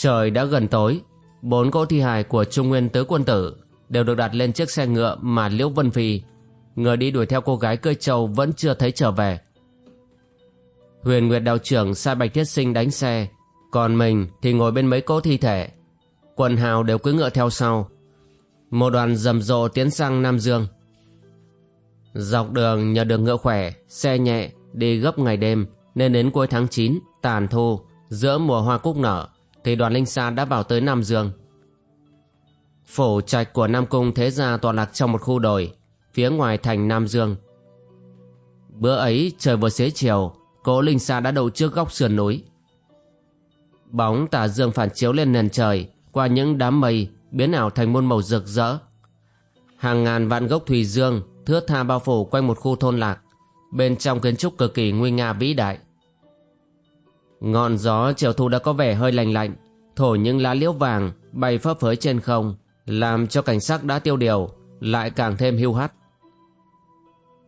Trời đã gần tối, bốn cỗ thi hài của Trung Nguyên Tứ Quân Tử đều được đặt lên chiếc xe ngựa mà Liễu Vân Phi, người đi đuổi theo cô gái cơi trâu vẫn chưa thấy trở về. Huyền Nguyệt đạo trưởng sai Bạch Thiết Sinh đánh xe, còn mình thì ngồi bên mấy cỗ thi thể. Quần hào đều cưỡi ngựa theo sau. Một đoàn rầm rộ tiến sang Nam Dương. Dọc đường nhờ đường ngựa khỏe, xe nhẹ, đi gấp ngày đêm, nên đến cuối tháng 9, tàn thu, giữa mùa hoa cúc nở, thì đoàn linh sa đã vào tới Nam Dương. Phủ trạch của Nam Cung thế gia tọa lạc trong một khu đồi, phía ngoài thành Nam Dương. Bữa ấy trời vừa xế chiều, cố linh sa đã đậu trước góc sườn núi. Bóng tà dương phản chiếu lên nền trời, qua những đám mây, biến ảo thành muôn màu rực rỡ. Hàng ngàn vạn gốc thủy dương thướt tha bao phủ quanh một khu thôn lạc, bên trong kiến trúc cực kỳ nguy nga vĩ đại. Ngọn gió chiều thu đã có vẻ hơi lành lạnh, thổi những lá liễu vàng bay phấp phới trên không, làm cho cảnh sắc đã tiêu điều, lại càng thêm hưu hắt.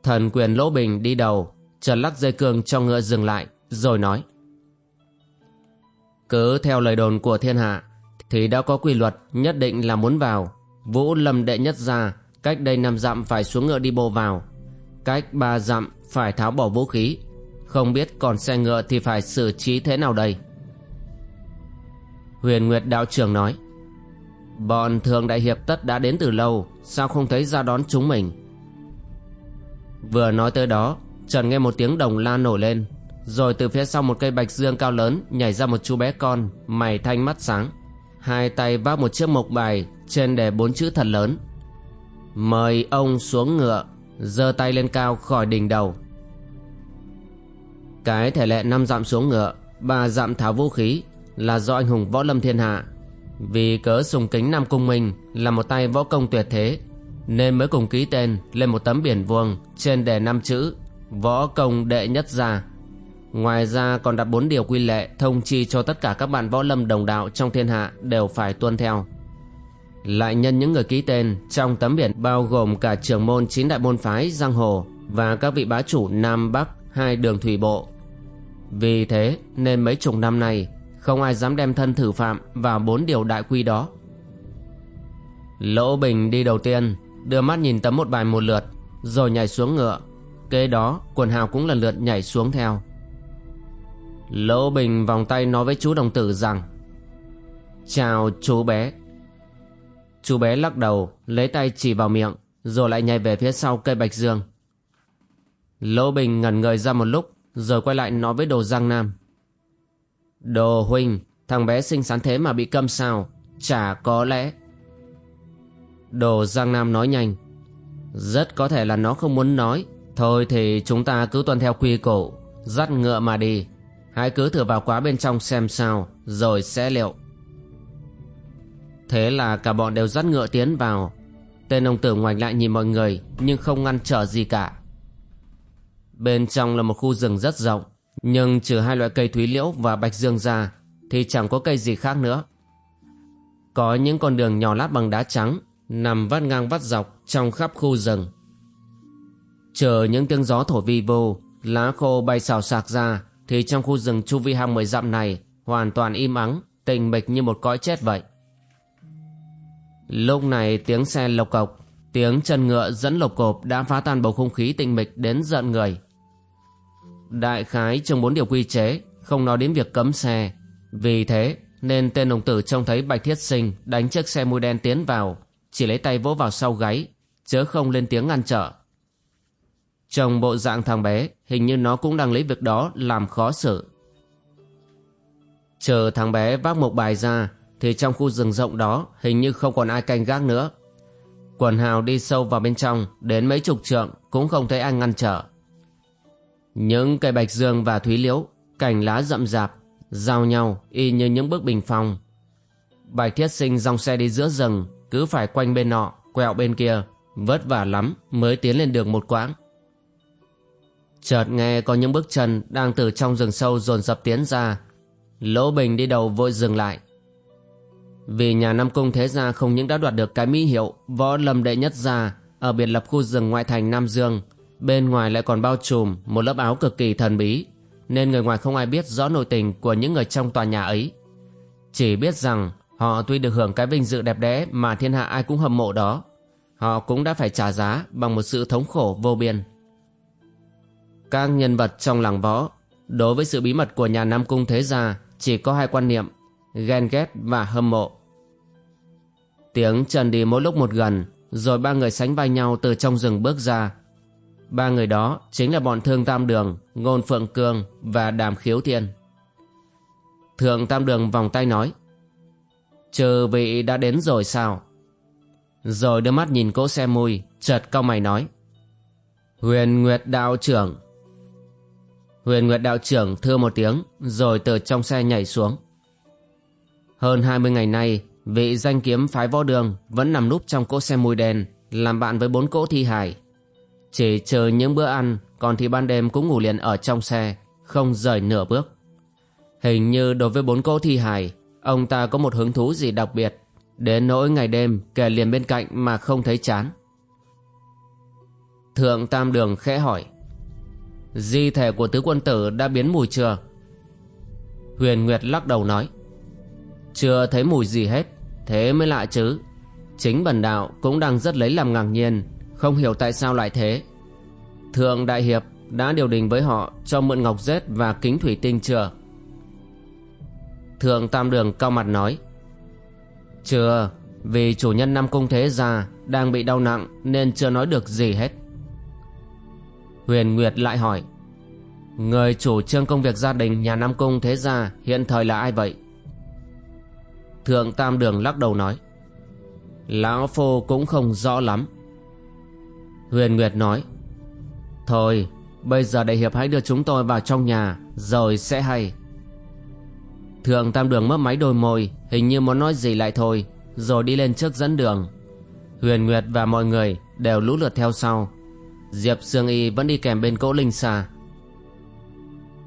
Thần quyền lỗ bình đi đầu, chợt lắc dây cương cho ngựa dừng lại, rồi nói. Cứ theo lời đồn của thiên hạ, thì đã có quy luật nhất định là muốn vào. Vũ lâm đệ nhất ra, cách đây năm dặm phải xuống ngựa đi bộ vào. Cách ba dặm phải tháo bỏ vũ khí, không biết còn xe ngựa thì phải xử trí thế nào đây? Huyền Nguyệt đạo trưởng nói, Bọn thường đại hiệp tất đã đến từ lâu, Sao không thấy ra đón chúng mình? Vừa nói tới đó Trần nghe một tiếng đồng la nổi lên, Rồi từ phía sau một cây bạch dương cao lớn Nhảy ra một chú bé con, Mày thanh mắt sáng, Hai tay vác một chiếc mộc bài Trên đề bốn chữ thật lớn. Mời ông xuống ngựa, giơ tay lên cao khỏi đỉnh đầu cái thể lệ năm dặm xuống ngựa, ba dặm tháo vũ khí, là do anh hùng võ lâm thiên hạ. Vì cớ sùng kính nam cung minh là một tay võ công tuyệt thế, nên mới cùng ký tên lên một tấm biển vuông trên đề năm chữ võ công đệ nhất gia. Ngoài ra còn đặt bốn điều quy lệ thông chi cho tất cả các bạn võ lâm đồng đạo trong thiên hạ đều phải tuân theo. Lại nhân những người ký tên trong tấm biển bao gồm cả trưởng môn chín đại môn phái giang hồ và các vị bá chủ nam bắc, hai đường thủy bộ vì thế nên mấy chục năm nay không ai dám đem thân thử phạm vào bốn điều đại quy đó. Lỗ Bình đi đầu tiên, đưa mắt nhìn tấm một bài một lượt, rồi nhảy xuống ngựa. Kế đó, quần hào cũng lần lượt nhảy xuống theo. Lỗ Bình vòng tay nói với chú đồng tử rằng Chào chú bé. Chú bé lắc đầu, lấy tay chỉ vào miệng, rồi lại nhảy về phía sau cây bạch dương. Lỗ Bình ngẩn người ra một lúc, rồi quay lại nói với đồ Giang Nam. Đồ huynh, thằng bé xinh xắn thế mà bị câm sao? Chả có lẽ. Đồ Giang Nam nói nhanh. Rất có thể là nó không muốn nói. Thôi thì chúng ta cứ tuân theo quy củ, dắt ngựa mà đi. Hãy cứ thử vào quá bên trong xem sao, rồi sẽ liệu. Thế là cả bọn đều dắt ngựa tiến vào. Tên ông tử ngoảnh lại nhìn mọi người, nhưng không ngăn trở gì cả. Bên trong là một khu rừng rất rộng, nhưng trừ hai loại cây thúy liễu và bạch dương ra thì chẳng có cây gì khác nữa. Có những con đường nhỏ lát bằng đá trắng nằm vắt ngang vắt dọc trong khắp khu rừng. Chờ những tiếng gió thổi vi vô, lá khô bay xào xạc ra thì trong khu rừng chu vi hàng mười dặm này hoàn toàn im ắng, tình mịch như một cõi chết vậy. Lúc này tiếng xe lộc cộc, tiếng chân ngựa dẫn lộc cộp đã phá tan bầu không khí tịnh mịch đến giận người. Đại khái trong bốn điều quy chế, Không nói đến việc cấm xe. Vì thế, nên tên đồng tử trông thấy Bạch Thiết Sinh Đánh chiếc xe mui đen tiến vào, Chỉ lấy tay vỗ vào sau gáy, Chớ không lên tiếng ngăn trở. Trong bộ dạng thằng bé, Hình như nó cũng đang lấy việc đó Làm khó xử. Chờ thằng bé vác một bài ra, Thì trong khu rừng rộng đó Hình như không còn ai canh gác nữa. Quần hào đi sâu vào bên trong Đến mấy chục trượng Cũng không thấy ai ngăn trở Những cây bạch dương và thúy liễu, cành lá rậm rạp, giao nhau y như những bức bình phong. Bạch thiết sinh dòng xe đi giữa rừng, cứ phải quanh bên nọ, quẹo bên kia, vất vả lắm mới tiến lên đường một quãng. Chợt nghe có những bước chân đang từ trong rừng sâu dồn dập tiến ra. Lỗ Bình đi đầu vội dừng lại. Vì nhà Nam Cung Thế Gia không những đã đoạt được cái mỹ hiệu võ lâm đệ nhất gia ở biệt lập khu rừng ngoại thành Nam Dương, bên ngoài lại còn bao trùm một lớp áo cực kỳ thần bí, nên người ngoài không ai biết rõ nội tình của những người trong tòa nhà ấy. Chỉ biết rằng họ tuy được hưởng cái vinh dự đẹp đẽ mà thiên hạ ai cũng hâm mộ đó, họ cũng đã phải trả giá bằng một sự thống khổ vô biên. Các nhân vật trong làng võ đối với sự bí mật của nhà Nam Cung Thế Gia chỉ có hai quan niệm ghen ghét và hâm mộ. Tiếng trần đi mỗi lúc một gần rồi ba người sánh vai nhau từ trong rừng bước ra. Ba người đó chính là bọn Thương Tam Đường, Ngôn Phượng Cương và Đàm Khiếu Thiên. Thượng Tam Đường vòng tay nói Trừ vị đã đến rồi sao? Rồi đưa mắt nhìn cỗ xe mui, chợt cau mày nói Huyền Nguyệt Đạo Trưởng Huyền Nguyệt đạo trưởng thưa một tiếng rồi từ trong xe nhảy xuống. Hơn 20 ngày nay, vị danh kiếm phái võ đường vẫn nằm núp trong cỗ xe mùi đen làm bạn với bốn cỗ thi hải. Chỉ chờ những bữa ăn, còn thì ban đêm cũng ngủ liền ở trong xe, không rời nửa bước. Hình như đối với bốn cỗ thi hải, ông ta có một hứng thú gì đặc biệt, đến nỗi ngày đêm kề liền bên cạnh mà không thấy chán. Thượng Tam Đường khẽ hỏi Di thể của tứ quân tử đã biến mùi chưa Huyền Nguyệt lắc đầu nói chưa thấy mùi gì hết, Thế mới lạ chứ. Chính bần đạo cũng đang rất lấy làm ngạc nhiên, Không hiểu tại sao lại thế. Thượng Đại Hiệp đã điều đình với họ Cho mượn ngọc rết và kính thủy tinh chưa? Thượng Tam Đường cao mặt nói, Chưa, Vì chủ nhân Nam Cung Thế Gia Đang bị đau nặng Nên chưa nói được gì hết. Huyền Nguyệt lại hỏi, Người chủ trương công việc gia đình nhà Nam Cung thế gia hiện thời là ai vậy? Thượng Tam Đường lắc đầu nói, Lão Phu cũng không rõ lắm. Huyền Nguyệt nói, Thôi, bây giờ đại hiệp hãy đưa chúng tôi vào trong nhà, Rồi sẽ hay. Thượng Tam Đường mấp máy đôi môi, Hình như muốn nói gì lại thôi, Rồi đi lên trước dẫn đường. Huyền Nguyệt và mọi người đều lũ lượt theo sau. Diệp Sương Y vẫn đi kèm bên cỗ linh xa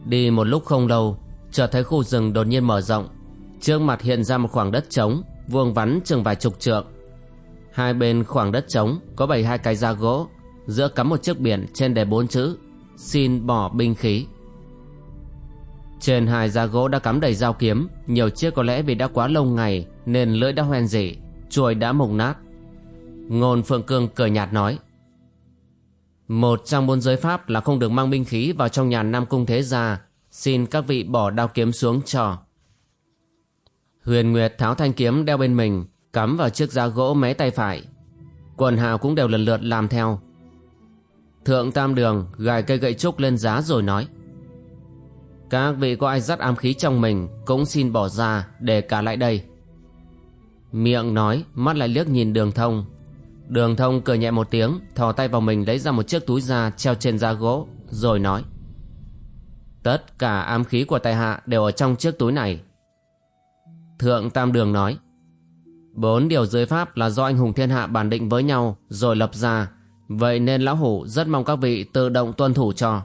Đi một lúc không lâu, Chợt thấy khu rừng đột nhiên mở rộng. Trước mặt hiện ra một khoảng đất trống, Vuông vắn chừng vài chục trượng Hai bên khoảng đất trống Có bảy hai cái da gỗ, Giữa cắm một chiếc biển trên đề bốn chữ, Xin bỏ binh khí Trên hai da gỗ đã cắm đầy dao kiếm, Nhiều chiếc có lẽ vì đã quá lâu ngày Nên lưỡi đã hoen rỉ Chuôi đã mục nát Ngôn Phượng Cương cười nhạt nói, một trong bốn giới pháp là không được mang binh khí vào trong nhà Nam Cung Thế Gia. Xin các vị bỏ đao kiếm xuống cho. Huyền Nguyệt tháo thanh kiếm đeo bên mình, cắm vào chiếc giá gỗ mé tay phải. Quần hào cũng đều lần lượt làm theo. Thượng Tam Đường gài cây gậy trúc lên giá rồi nói. Các vị có ai dắt ám khí trong mình cũng xin bỏ ra để cả lại đây. Miệng nói, mắt lại liếc nhìn đường thông Đường thông cười nhẹ một tiếng Thò tay vào mình lấy ra một chiếc túi da Treo trên da gỗ Rồi nói Tất cả ám khí của tài hạ đều ở trong chiếc túi này Thượng Tam Đường nói, Bốn điều giới pháp là do anh hùng thiên hạ bàn định với nhau Rồi lập ra, Vậy nên lão hủ rất mong các vị tự động tuân thủ cho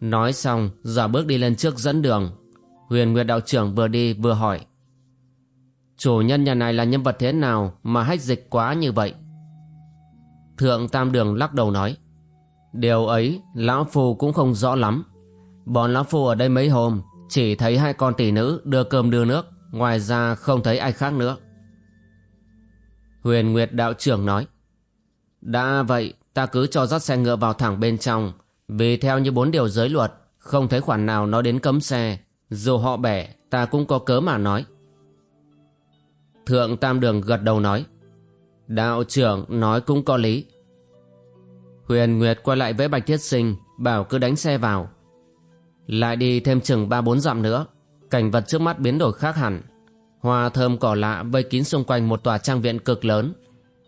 Nói xong, giả bước đi lên trước dẫn đường Huyền Nguyệt đạo trưởng vừa đi vừa hỏi, Chủ nhân nhà này là nhân vật thế nào mà hách dịch quá như vậy? Thượng Tam Đường lắc đầu nói. Điều ấy, Lão Phu cũng không rõ lắm. Bọn Lão Phu ở đây mấy hôm chỉ thấy hai con tỷ nữ đưa cơm đưa nước. Ngoài ra không thấy ai khác nữa. Huyền Nguyệt Đạo trưởng nói. Đã vậy, ta cứ cho dắt xe ngựa vào thẳng bên trong. Vì theo như bốn điều giới luật, không thấy khoản nào nói đến cấm xe. Dù họ bẻ, ta cũng có cớ mà nói. Thượng Tam Đường gật đầu nói, Đạo trưởng nói cũng có lý Huyền Nguyệt quay lại với Bạch Thiết Sinh, Bảo cứ đánh xe vào lại đi thêm chừng ba bốn dặm nữa Cảnh vật trước mắt biến đổi khác hẳn Hoa thơm cỏ lạ vây kín xung quanh một tòa trang viện cực lớn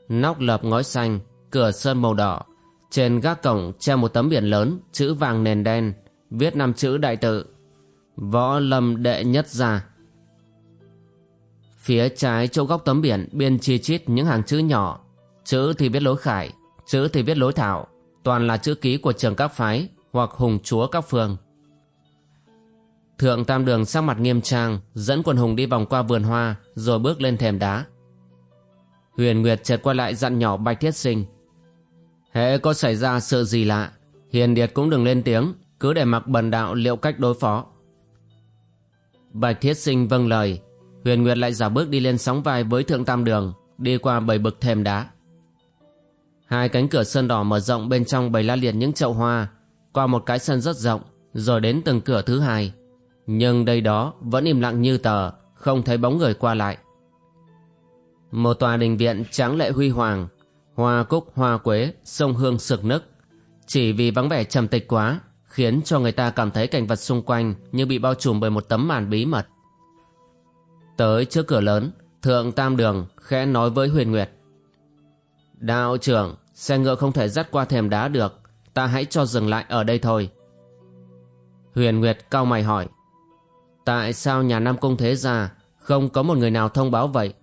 Nóc lợp ngói xanh Cửa sơn màu đỏ Trên gác cổng treo một tấm biển lớn, chữ vàng nền đen, viết năm chữ đại tự. Võ lâm đệ nhất gia. Phía trái chỗ góc tấm biển biên chi chít những hàng chữ nhỏ. Chữ thì viết lối khải, chữ thì viết lối thảo. Toàn là chữ ký của trường các phái hoặc hùng chúa các phương. Thượng Tam Đường sắc mặt nghiêm trang, dẫn quần hùng đi vòng qua vườn hoa, rồi bước lên thềm đá. Huyền Nguyệt chợt quay lại dặn nhỏ Bạch Thiết Sinh. Hễ có xảy ra sự gì lạ, Hiền Điệt cũng đừng lên tiếng, cứ để mặc bần đạo liệu cách đối phó. Bạch Thiết Sinh vâng lời, Huyền Nguyệt lại giả bước đi lên sóng vai với Thượng Tam Đường, đi qua bảy bực thềm đá. Hai cánh cửa sơn đỏ mở rộng bên trong bày la liệt những chậu hoa, qua một cái sân rất rộng, rồi đến từng cửa thứ hai. Nhưng đây đó vẫn im lặng như tờ, không thấy bóng người qua lại. Một tòa đình viện tráng lệ huy hoàng, hoa cúc hoa quế, sông hương sực nức. Chỉ vì vắng vẻ trầm tịch quá, khiến cho người ta cảm thấy cảnh vật xung quanh như bị bao trùm bởi một tấm màn bí mật. Tới trước cửa lớn, Thượng Tam Đường khẽ nói với Huyền Nguyệt. Đạo trưởng, xe ngựa không thể dắt qua thềm đá được, ta hãy cho dừng lại ở đây thôi. Huyền Nguyệt cau mày hỏi. Tại sao nhà Nam Cung Thế Gia không có một người nào thông báo vậy?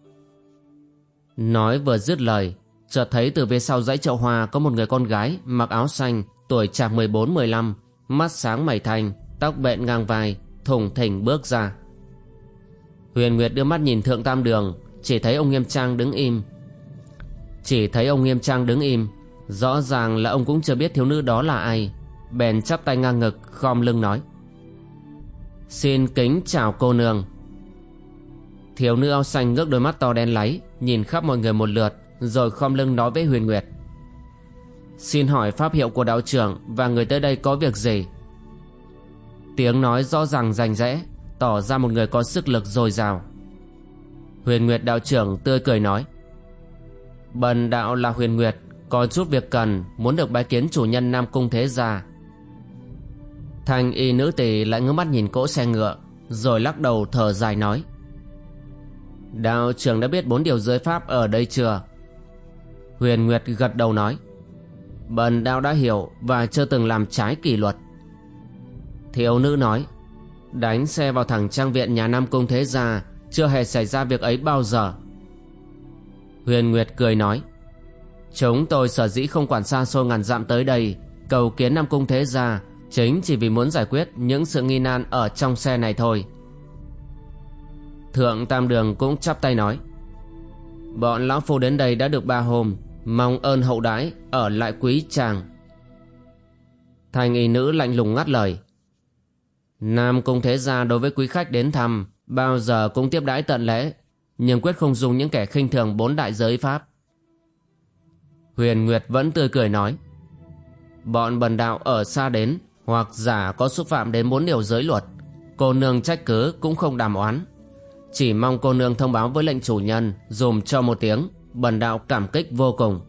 Nói vừa dứt lời, chợt thấy từ phía sau dãy chậu hoa có một người con gái mặc áo xanh, tuổi chạc 14-15, mắt sáng mày thành, tóc bện ngang vai, thùng thình bước ra. Huyền Nguyệt đưa mắt nhìn Thượng Tam Đường, chỉ thấy ông Nghiêm Trang đứng im. Chỉ thấy ông Nghiêm Trang đứng im, rõ ràng là ông cũng chưa biết thiếu nữ đó là ai. Bèn chắp tay ngang ngực, khom lưng nói. Xin kính chào cô nương. Thiếu nữ áo xanh ngước đôi mắt to đen láy, nhìn khắp mọi người một lượt, rồi khom lưng nói với Huyền Nguyệt. Xin hỏi pháp hiệu của đạo trưởng và người tới đây có việc gì? Tiếng nói rõ ràng rành rẽ, tỏ ra một người có sức lực dồi dào. Huyền Nguyệt đạo trưởng tươi cười nói. Bần đạo là Huyền Nguyệt, có chút việc cần, muốn được bái kiến chủ nhân Nam Cung Thế Gia. Thanh y nữ tỳ lại ngước mắt nhìn cỗ xe ngựa, rồi lắc đầu thở dài nói. Đạo trưởng đã biết bốn điều giới pháp ở đây chưa? Huyền Nguyệt gật đầu nói. Bần đạo đã hiểu và chưa từng làm trái kỷ luật. Thiếu nữ nói. Đánh xe vào thẳng trang viện nhà Nam Cung Thế Gia Chưa hề xảy ra việc ấy bao giờ Huyền Nguyệt cười nói Chúng tôi sở dĩ không quản xa xôi ngàn dặm tới đây Cầu kiến Nam Cung Thế Gia Chính chỉ vì muốn giải quyết những sự nghi nan ở trong xe này thôi. Thượng Tam Đường cũng chắp tay nói, Bọn Lão Phu đến đây đã được ba hôm, Mong ơn hậu đãi Ở lại quý chàng. Thành y nữ lạnh lùng ngắt lời, Nam Cung Thế Gia đối với quý khách đến thăm, Bao giờ cũng tiếp đãi tận lễ, Nhưng quyết không dùng những kẻ khinh thường bốn đại giới pháp. Huyền Nguyệt vẫn tươi cười nói, Bọn bần đạo ở xa đến hoặc giả có xúc phạm đến bốn điều giới luật, Cô nương trách cứ cũng không đàm oán. Chỉ mong cô nương thông báo với lệnh chủ nhân, Dùm cho một tiếng, Bần đạo cảm kích vô cùng.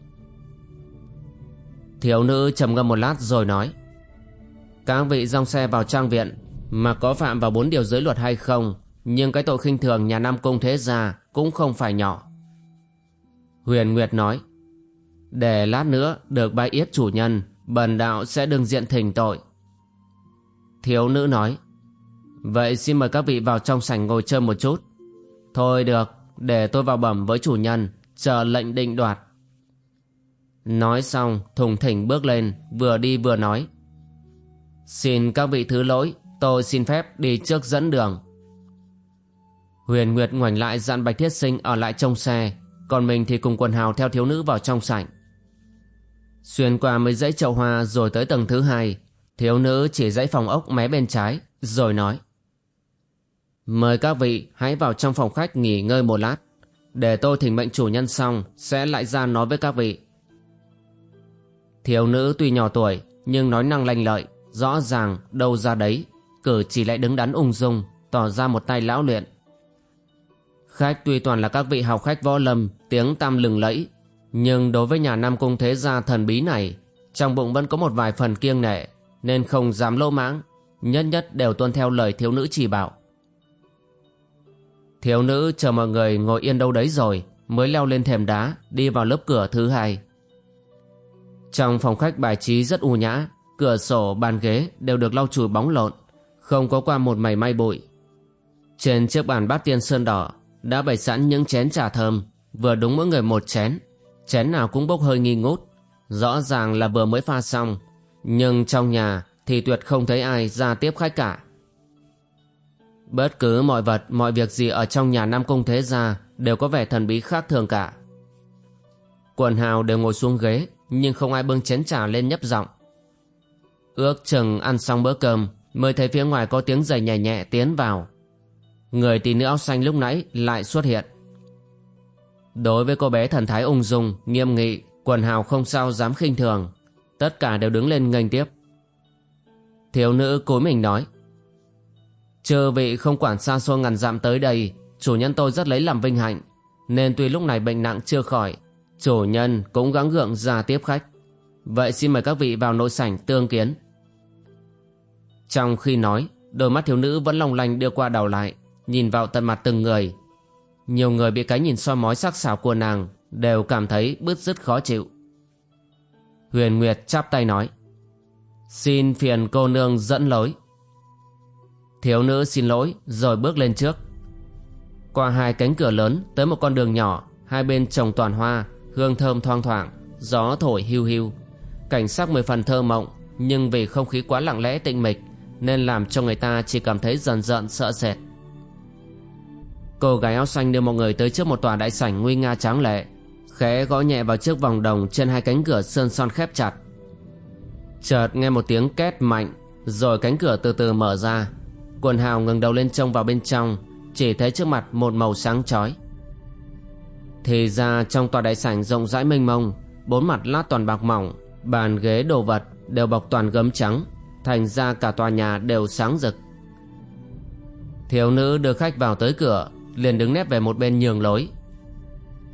Thiếu nữ trầm ngâm một lát rồi nói, Các vị dòng xe vào trang viện, mà có phạm vào bốn điều giới luật hay không, Nhưng cái tội khinh thường nhà Nam Cung Thế Gia Cũng không phải nhỏ. Huyền Nguyệt nói, Để lát nữa được bái yết chủ nhân, Bần đạo sẽ đừng diện thỉnh tội. Thiếu nữ nói. Vậy xin mời các vị vào trong sảnh ngồi chơi một chút. Thôi được, Để tôi vào bẩm với chủ nhân, Chờ lệnh định đoạt. Nói xong, thùng thỉnh bước lên, Vừa đi vừa nói. Xin các vị thứ lỗi, Tôi xin phép đi trước dẫn đường. Huyền Nguyệt ngoảnh lại dặn Bạch Thiết Sinh ở lại trong xe, Còn mình thì cùng quần hào theo thiếu nữ vào trong sảnh. Xuyên qua mấy dãy chậu hoa rồi tới tầng thứ hai Thiếu nữ chỉ dãy phòng ốc mé bên trái, Rồi nói. Mời các vị hãy vào trong phòng khách nghỉ ngơi một lát. Để tôi thỉnh mệnh chủ nhân xong, Sẽ lại ra nói với các vị. Thiếu nữ tuy nhỏ tuổi, Nhưng nói năng lanh lợi, Rõ ràng đâu ra đấy, cử chỉ lại đứng đắn ung dung, tỏ ra một tay lão luyện. Khách tuy toàn là các vị học khách võ lâm, tiếng tam lừng lẫy, nhưng đối với nhà nam cung thế gia thần bí này, trong bụng vẫn có một vài phần kiêng nệ nên không dám lỗ mãng nhất nhất đều tuân theo lời thiếu nữ chỉ bảo. Thiếu nữ chờ mọi người ngồi yên đâu đấy rồi mới leo lên thềm đá đi vào lớp cửa thứ hai. Trong phòng khách bài trí rất u nhã, cửa sổ, bàn ghế đều được lau chùi bóng lộn, không có qua một mảy may bụi. Trên chiếc bàn bát tiên sơn đỏ đã bày sẵn những chén trà thơm, vừa đúng mỗi người một chén, chén nào cũng bốc hơi nghi ngút, rõ ràng là vừa mới pha xong, nhưng trong nhà thì tuyệt không thấy ai ra tiếp khách cả. Bất cứ mọi vật, mọi việc gì ở trong nhà Nam Cung Thế Gia đều có vẻ thần bí khác thường cả. Quần hào đều ngồi xuống ghế, nhưng không ai bưng chén trà lên nhấp giọng. Ước chừng ăn xong bữa cơm, mới thấy phía ngoài có tiếng giày nhẹ nhẹ tiến vào. Người tỷ nữ áo xanh lúc nãy lại xuất hiện. Đối với cô bé thần thái ung dung, nghiêm nghị, quần hào không sao dám khinh thường. Tất cả đều đứng lên nghênh tiếp. Thiếu nữ cúi mình nói. Chư vị không quản xa xôi ngàn dặm tới đây, chủ nhân tôi rất lấy làm vinh hạnh, nên tuy lúc này bệnh nặng chưa khỏi, chủ nhân cũng gắng gượng ra tiếp khách. Vậy xin mời các vị vào nội sảnh tương kiến. Trong khi nói, đôi mắt thiếu nữ vẫn long lanh đưa qua đầu lại, nhìn vào tận mặt từng người. Nhiều người bị cái nhìn soi mói sắc sảo của nàng đều cảm thấy bứt rứt khó chịu. Huyền Nguyệt chắp tay nói, xin phiền cô nương dẫn lối. Thiếu nữ xin lỗi rồi bước lên trước. Qua hai cánh cửa lớn tới một con đường nhỏ, hai bên trồng toàn hoa, hương thơm thoang thoảng, gió thổi hiu hiu. Cảnh sắc mười phần thơ mộng, nhưng vì không khí quá lặng lẽ tịnh mịch, nên làm cho người ta chỉ cảm thấy dần dần sợ sệt. Cô gái áo xanh đưa một người tới trước một tòa đại sảnh nguy nga tráng lệ, khẽ gõ nhẹ vào chiếc vòng đồng trên hai cánh cửa sơn son khép chặt. Chợt nghe một tiếng két mạnh, rồi cánh cửa từ từ mở ra, Quần hào ngừng đầu lên trông vào bên trong Chỉ thấy trước mặt một màu sáng chói. Thì ra trong tòa đại sảnh rộng rãi mênh mông Bốn mặt lát toàn bạc mỏng Bàn ghế đồ vật đều bọc toàn gấm trắng Thành ra cả tòa nhà đều sáng rực. Thiếu nữ đưa khách vào tới cửa Liền đứng nép về một bên nhường lối.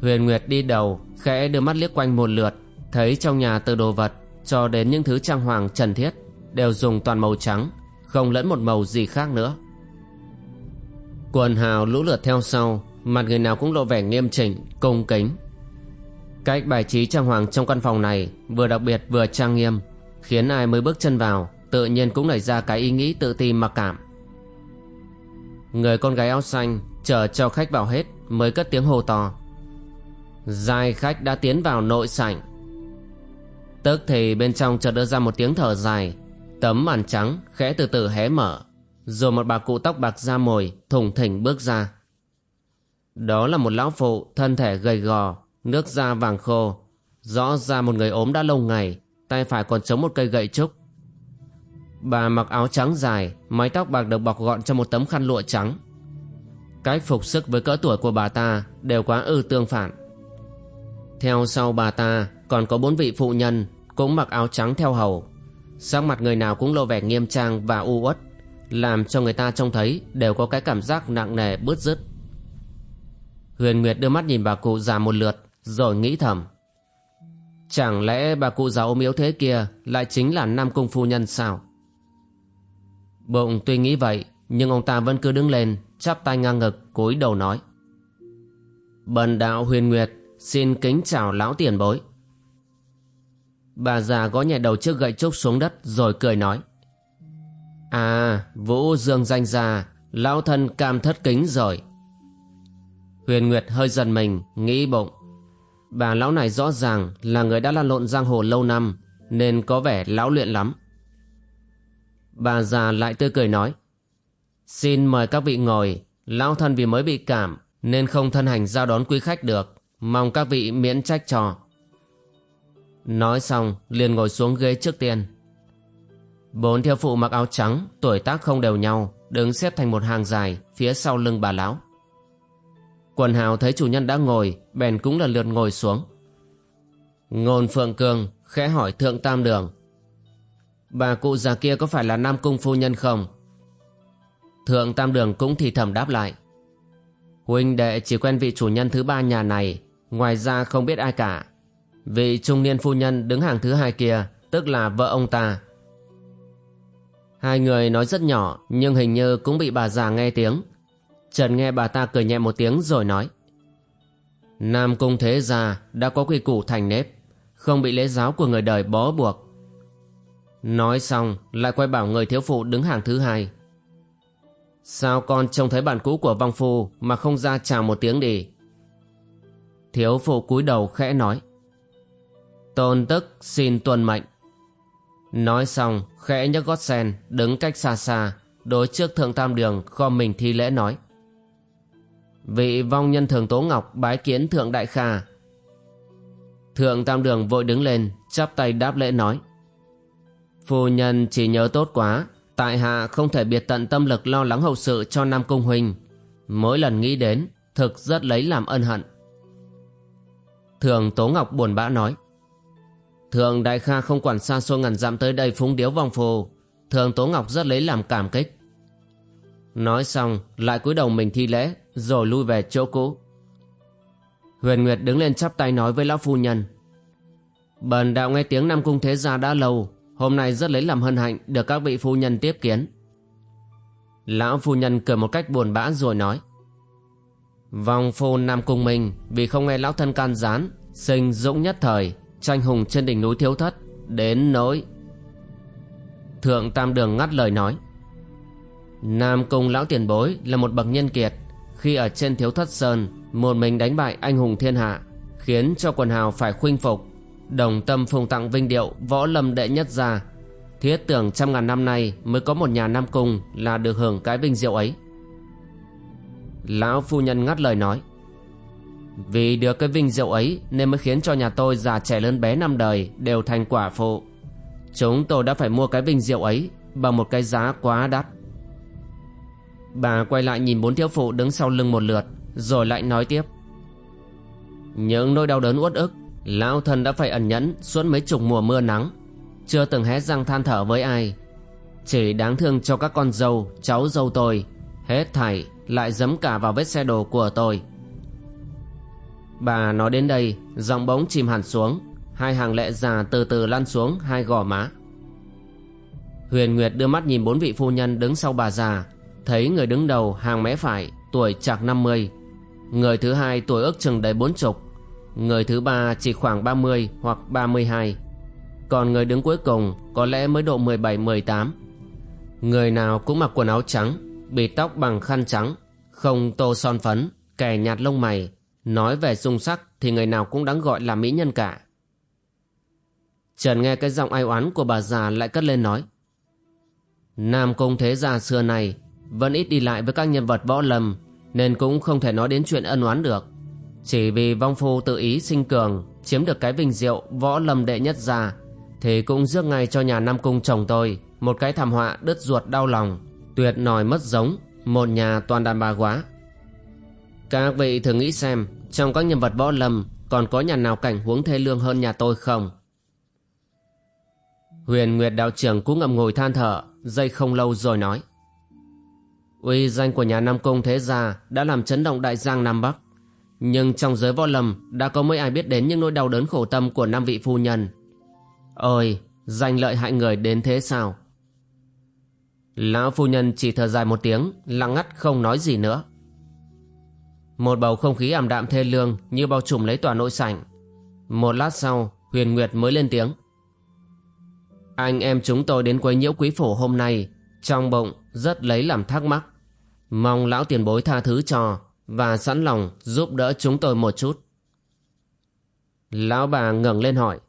Huyền Nguyệt đi đầu, Khẽ đưa mắt liếc quanh một lượt, Thấy trong nhà từ đồ vật Cho đến những thứ trang hoàng trần thiết Đều dùng toàn màu trắng, không lẫn một màu gì khác nữa. Quần hào lũ lượt theo sau, mặt người nào cũng lộ vẻ nghiêm chỉnh, cung kính. Cách bài trí trang hoàng trong căn phòng này vừa đặc biệt vừa trang nghiêm, khiến ai mới bước chân vào tự nhiên cũng nảy ra cái ý nghĩ tự ti mặc cảm. Người con gái áo xanh chờ cho khách vào hết mới cất tiếng hô to giai khách đã tiến vào nội sảnh. Tức thì bên trong chợt đưa ra một tiếng thở dài. Tấm màn trắng khẽ từ từ hé mở, Rồi một bà cụ tóc bạc da mồi Thùng thỉnh bước ra. Đó là một lão phụ, Thân thể gầy gò, Nước da vàng khô. Rõ ra một người ốm đã lâu ngày, Tay phải còn chống một cây gậy trúc. Bà mặc áo trắng dài, Mái tóc bạc được bọc gọn trong một tấm khăn lụa trắng. Cách phục sức với cỡ tuổi của bà ta Đều quá ư tương phản. Theo sau bà ta, Còn có bốn vị phụ nhân, Cũng mặc áo trắng theo hầu. Sắc mặt người nào cũng lộ vẻ nghiêm trang và u uất, làm cho người ta trông thấy đều có cái cảm giác nặng nề, bứt rứt. Huyền nguyệt đưa mắt nhìn bà cụ già một lượt, rồi nghĩ thầm. Chẳng lẽ bà cụ già ôm yếu thế kia lại chính là nam cung phu nhân sao? Bụng tuy nghĩ vậy, nhưng ông ta vẫn cứ đứng lên, chắp tay ngang ngực, cúi đầu nói. Bần đạo huyền nguyệt xin kính chào lão tiền bối Bà già gõ nhẹ đầu trước gậy trúc xuống đất rồi cười nói. À, Vũ Dương danh già, lão thân cam thất kính rồi. Huyền Nguyệt hơi dần mình, nghĩ bụng. Bà lão này rõ ràng là người đã lan lộn giang hồ lâu năm, nên có vẻ lão luyện lắm. Bà già lại tươi cười nói. Xin mời các vị ngồi, lão thân vì mới bị cảm, nên không thân hành ra đón quý khách được, mong các vị miễn trách trò. Nói xong, liền ngồi xuống ghế trước tiên. Bốn thiếu phụ mặc áo trắng, Tuổi tác không đều nhau, Đứng xếp thành một hàng dài Phía sau lưng bà lão. Quần hào thấy chủ nhân đã ngồi, Bèn cũng lần lượt ngồi xuống. Ngôn Phượng Cương khẽ hỏi Thượng Tam Đường. Bà cụ già kia có phải là Nam Cung Phu Nhân không? Thượng Tam Đường cũng thì thầm đáp lại. Huynh đệ chỉ quen vị chủ nhân thứ ba nhà này Ngoài ra không biết ai cả Vị trung niên phu nhân đứng hàng thứ hai kia, Tức là vợ ông ta Hai người nói rất nhỏ, Nhưng hình như cũng bị bà già nghe tiếng Trần nghe bà ta cười nhẹ một tiếng rồi nói, Nam cung thế gia đã có quy củ thành nếp, không bị lễ giáo của người đời bó buộc. Nói xong, lại quay bảo người thiếu phụ đứng hàng thứ hai. Sao con trông thấy bạn cũ của vong phu mà không ra chào một tiếng đi? Thiếu phụ cúi đầu khẽ nói. Tôn tức xin tuân mệnh. Nói xong, khẽ nhấc gót sen, đứng cách xa xa, đối trước thượng tam đường kho mình thi lễ nói. Vị vong nhân thường tố ngọc bái kiến thượng đại kha. Thượng tam đường vội đứng lên, chắp tay đáp lễ nói. Phu nhân chỉ nhớ tốt quá, Tại hạ không thể biệt tận tâm lực lo lắng hậu sự cho Nam Cung Huynh Mỗi lần nghĩ đến, Thực rất lấy làm ân hận Thường Tố Ngọc buồn bã nói. Thường Đại Kha không quản xa xôi ngàn dặm tới đây phúng điếu vòng phù. Thường Tố Ngọc rất lấy làm cảm kích. Nói xong, lại cúi đầu mình thi lễ, Rồi lui về chỗ cũ. Huyền Nguyệt đứng lên chắp tay nói với lão phu nhân. Bần đạo nghe tiếng Nam Cung Thế Gia đã lâu, Hôm nay rất lấy làm hân hạnh được các vị phu nhân tiếp kiến. Lão phu nhân cười một cách buồn bã rồi nói. Vòng phu Nam Cung Minh vì không nghe lão thân can gián, sinh dũng nhất thời, tranh hùng trên đỉnh núi thiếu thất, đến nỗi. Thượng Tam Đường ngắt lời nói. Nam Cung lão tiền bối là một bậc nhân kiệt, khi ở trên thiếu thất sơn, một mình đánh bại anh hùng thiên hạ, khiến cho quần hào phải khuynh phục Đồng tâm phùng tặng vinh điệu võ lâm đệ nhất gia Thiết tưởng trăm ngàn năm nay mới có một nhà Nam Cung là được hưởng cái vinh diệu ấy Lão phu nhân ngắt lời nói. Vì được cái vinh diệu ấy nên mới khiến cho nhà tôi già trẻ lớn bé năm đời đều thành quả phụ. Chúng tôi đã phải mua cái vinh diệu ấy bằng một cái giá quá đắt. Bà quay lại nhìn bốn thiếu phụ đứng sau lưng một lượt Rồi lại nói tiếp. Những nỗi đau đớn uất ức Lão thân đã phải ẩn nhẫn suốt mấy chục mùa mưa nắng Chưa từng hé răng than thở với ai. Chỉ đáng thương cho các con dâu, cháu dâu tôi Hết thảy lại dấm cả vào vết xe đổ của tôi. Bà nói đến đây, Giọng bóng chìm hẳn xuống. Hai hàng lệ già từ từ lăn xuống hai gò má. Huyền Nguyệt đưa mắt nhìn bốn vị phu nhân đứng sau bà già. Thấy người đứng đầu hàng mé phải, Tuổi chạc 50 Người thứ hai tuổi ước chừng đầy bốn chục. Người thứ ba chỉ khoảng 30 hoặc 32 Còn người đứng cuối cùng có lẽ mới độ 17-18 Người nào cũng mặc quần áo trắng. Bịt tóc bằng khăn trắng Không tô son phấn Kẻ nhạt lông mày Nói về dung sắc thì người nào cũng đáng gọi là mỹ nhân cả. Trần nghe cái giọng ai oán của bà già lại cất lên nói Nam Cung Thế Gia xưa này Vẫn ít đi lại với các nhân vật võ lâm Nên cũng không thể nói đến chuyện ân oán được. Chỉ vì vong phu tự ý sinh cường Chiếm được cái vinh diệu võ lâm đệ nhất gia, Thì cũng rước ngay cho nhà Nam Cung chồng tôi Một cái thảm họa đứt ruột đau lòng. Tuyệt nòi mất giống Một nhà toàn đàn bà quá Các vị thử nghĩ xem Trong các nhân vật võ lâm Còn có nhà nào cảnh huống thê lương hơn nhà tôi không Huyền Nguyệt đạo trưởng cũng ngậm ngùi than thở Dây không lâu rồi nói Uy danh của nhà Nam Cung thế gia Đã làm chấn động đại giang Nam Bắc nhưng trong giới võ lâm đã có mấy ai biết đến những nỗi đau đớn khổ tâm của năm vị phu nhân. Ôi, danh lợi hại người đến thế sao? Lão phu nhân chỉ thở dài một tiếng, lặng ngắt không nói gì nữa. Một bầu không khí ảm đạm thê lương như bao trùm lấy tòa nội sảnh. Một lát sau, Huyền Nguyệt mới lên tiếng. Anh em chúng tôi đến quấy nhiễu quý phủ hôm nay, trong bụng rất lấy làm thắc mắc. Mong lão tiền bối tha thứ cho và sẵn lòng giúp đỡ chúng tôi một chút. Lão bà ngẩng lên hỏi.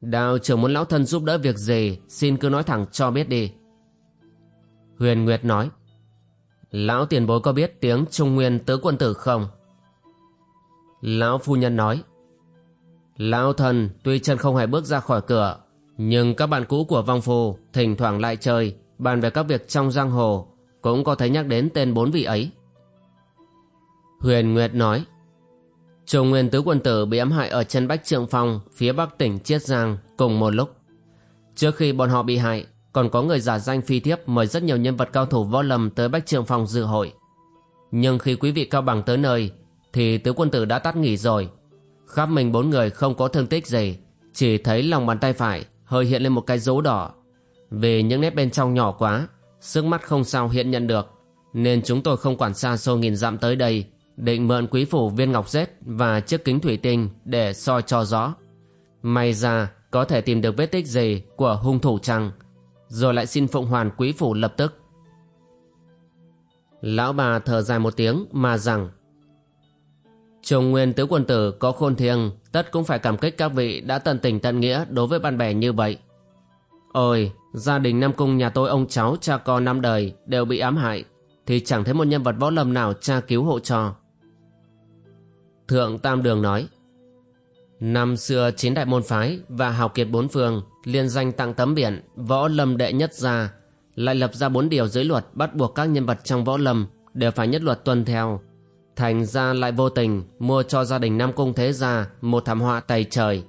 đào trưởng muốn lão thân giúp đỡ việc gì, xin cứ nói thẳng cho biết đi. Huyền Nguyệt nói. Lão tiền bối có biết tiếng Trung Nguyên tứ quân tử không? Lão phu nhân nói. Lão thần tuy chân không hề bước ra khỏi cửa, nhưng các bạn cũ của vong phu thỉnh thoảng lại chơi, bàn về các việc trong giang hồ, cũng có thấy nhắc đến tên bốn vị ấy. Huyền Nguyệt nói Trung Nguyên Tứ Quân Tử bị ám hại ở chân Bách Trượng Phong phía bắc tỉnh Chiết Giang cùng một lúc. Trước khi bọn họ bị hại, còn có người giả danh phi thiếp mời rất nhiều nhân vật cao thủ võ lâm tới Bách trường phòng dự hội. Nhưng khi quý vị cao bằng tới nơi, thì Tứ Quân Tử đã tắt nghỉ rồi. Khắp mình bốn người không có thương tích gì, chỉ thấy lòng bàn tay phải hơi hiện lên một cái dấu đỏ. Vì những nét bên trong nhỏ quá, sức mắt không sao hiện nhận được, nên chúng tôi không quản xa xôi nghìn dặm tới đây định mượn quý phủ viên ngọc rết và chiếc kính thủy tinh để soi cho rõ. May ra có thể tìm được vết tích gì của hung thủ chăng rồi lại xin Phụng Hoàn quý phủ lập tức. Lão bà thở dài một tiếng mà rằng Trung nguyên tứ quân tử có khôn thiêng Tất cũng phải cảm kích các vị đã tận tình tận nghĩa đối với bạn bè như vậy. Ôi, gia đình Nam Cung nhà tôi ông cháu cha con năm đời đều bị ám hại Thì chẳng thấy một nhân vật võ lâm nào cha cứu hộ cho. Thượng Tam Đường nói Năm xưa chín đại môn phái và hào kiệt bốn phương liên danh tặng tấm biển, võ lâm đệ nhất gia, lại lập ra bốn điều giới luật bắt buộc các nhân vật trong võ lâm đều phải nhất luật tuân theo. Thành ra lại vô tình mua cho gia đình nam cung thế gia một thảm họa tày trời.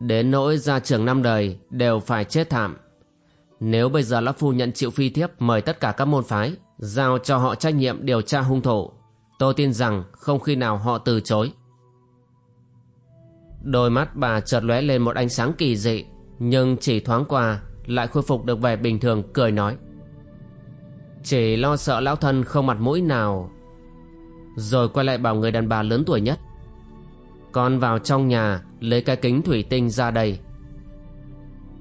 Đến nỗi gia trưởng năm đời đều phải chết thảm. Nếu bây giờ lão phu nhận chịu phi thiếp mời tất cả các môn phái, giao cho họ trách nhiệm điều tra hung thủ, tôi tin rằng không khi nào họ từ chối. Đôi mắt bà chợt lóe lên một ánh sáng kỳ dị. Nhưng chỉ thoáng qua, Lại khôi phục được vẻ bình thường, cười nói. Chỉ lo sợ lão thân không mặt mũi nào. Rồi quay lại bảo người đàn bà lớn tuổi nhất. Con vào trong nhà, Lấy cái kính thủy tinh ra đây.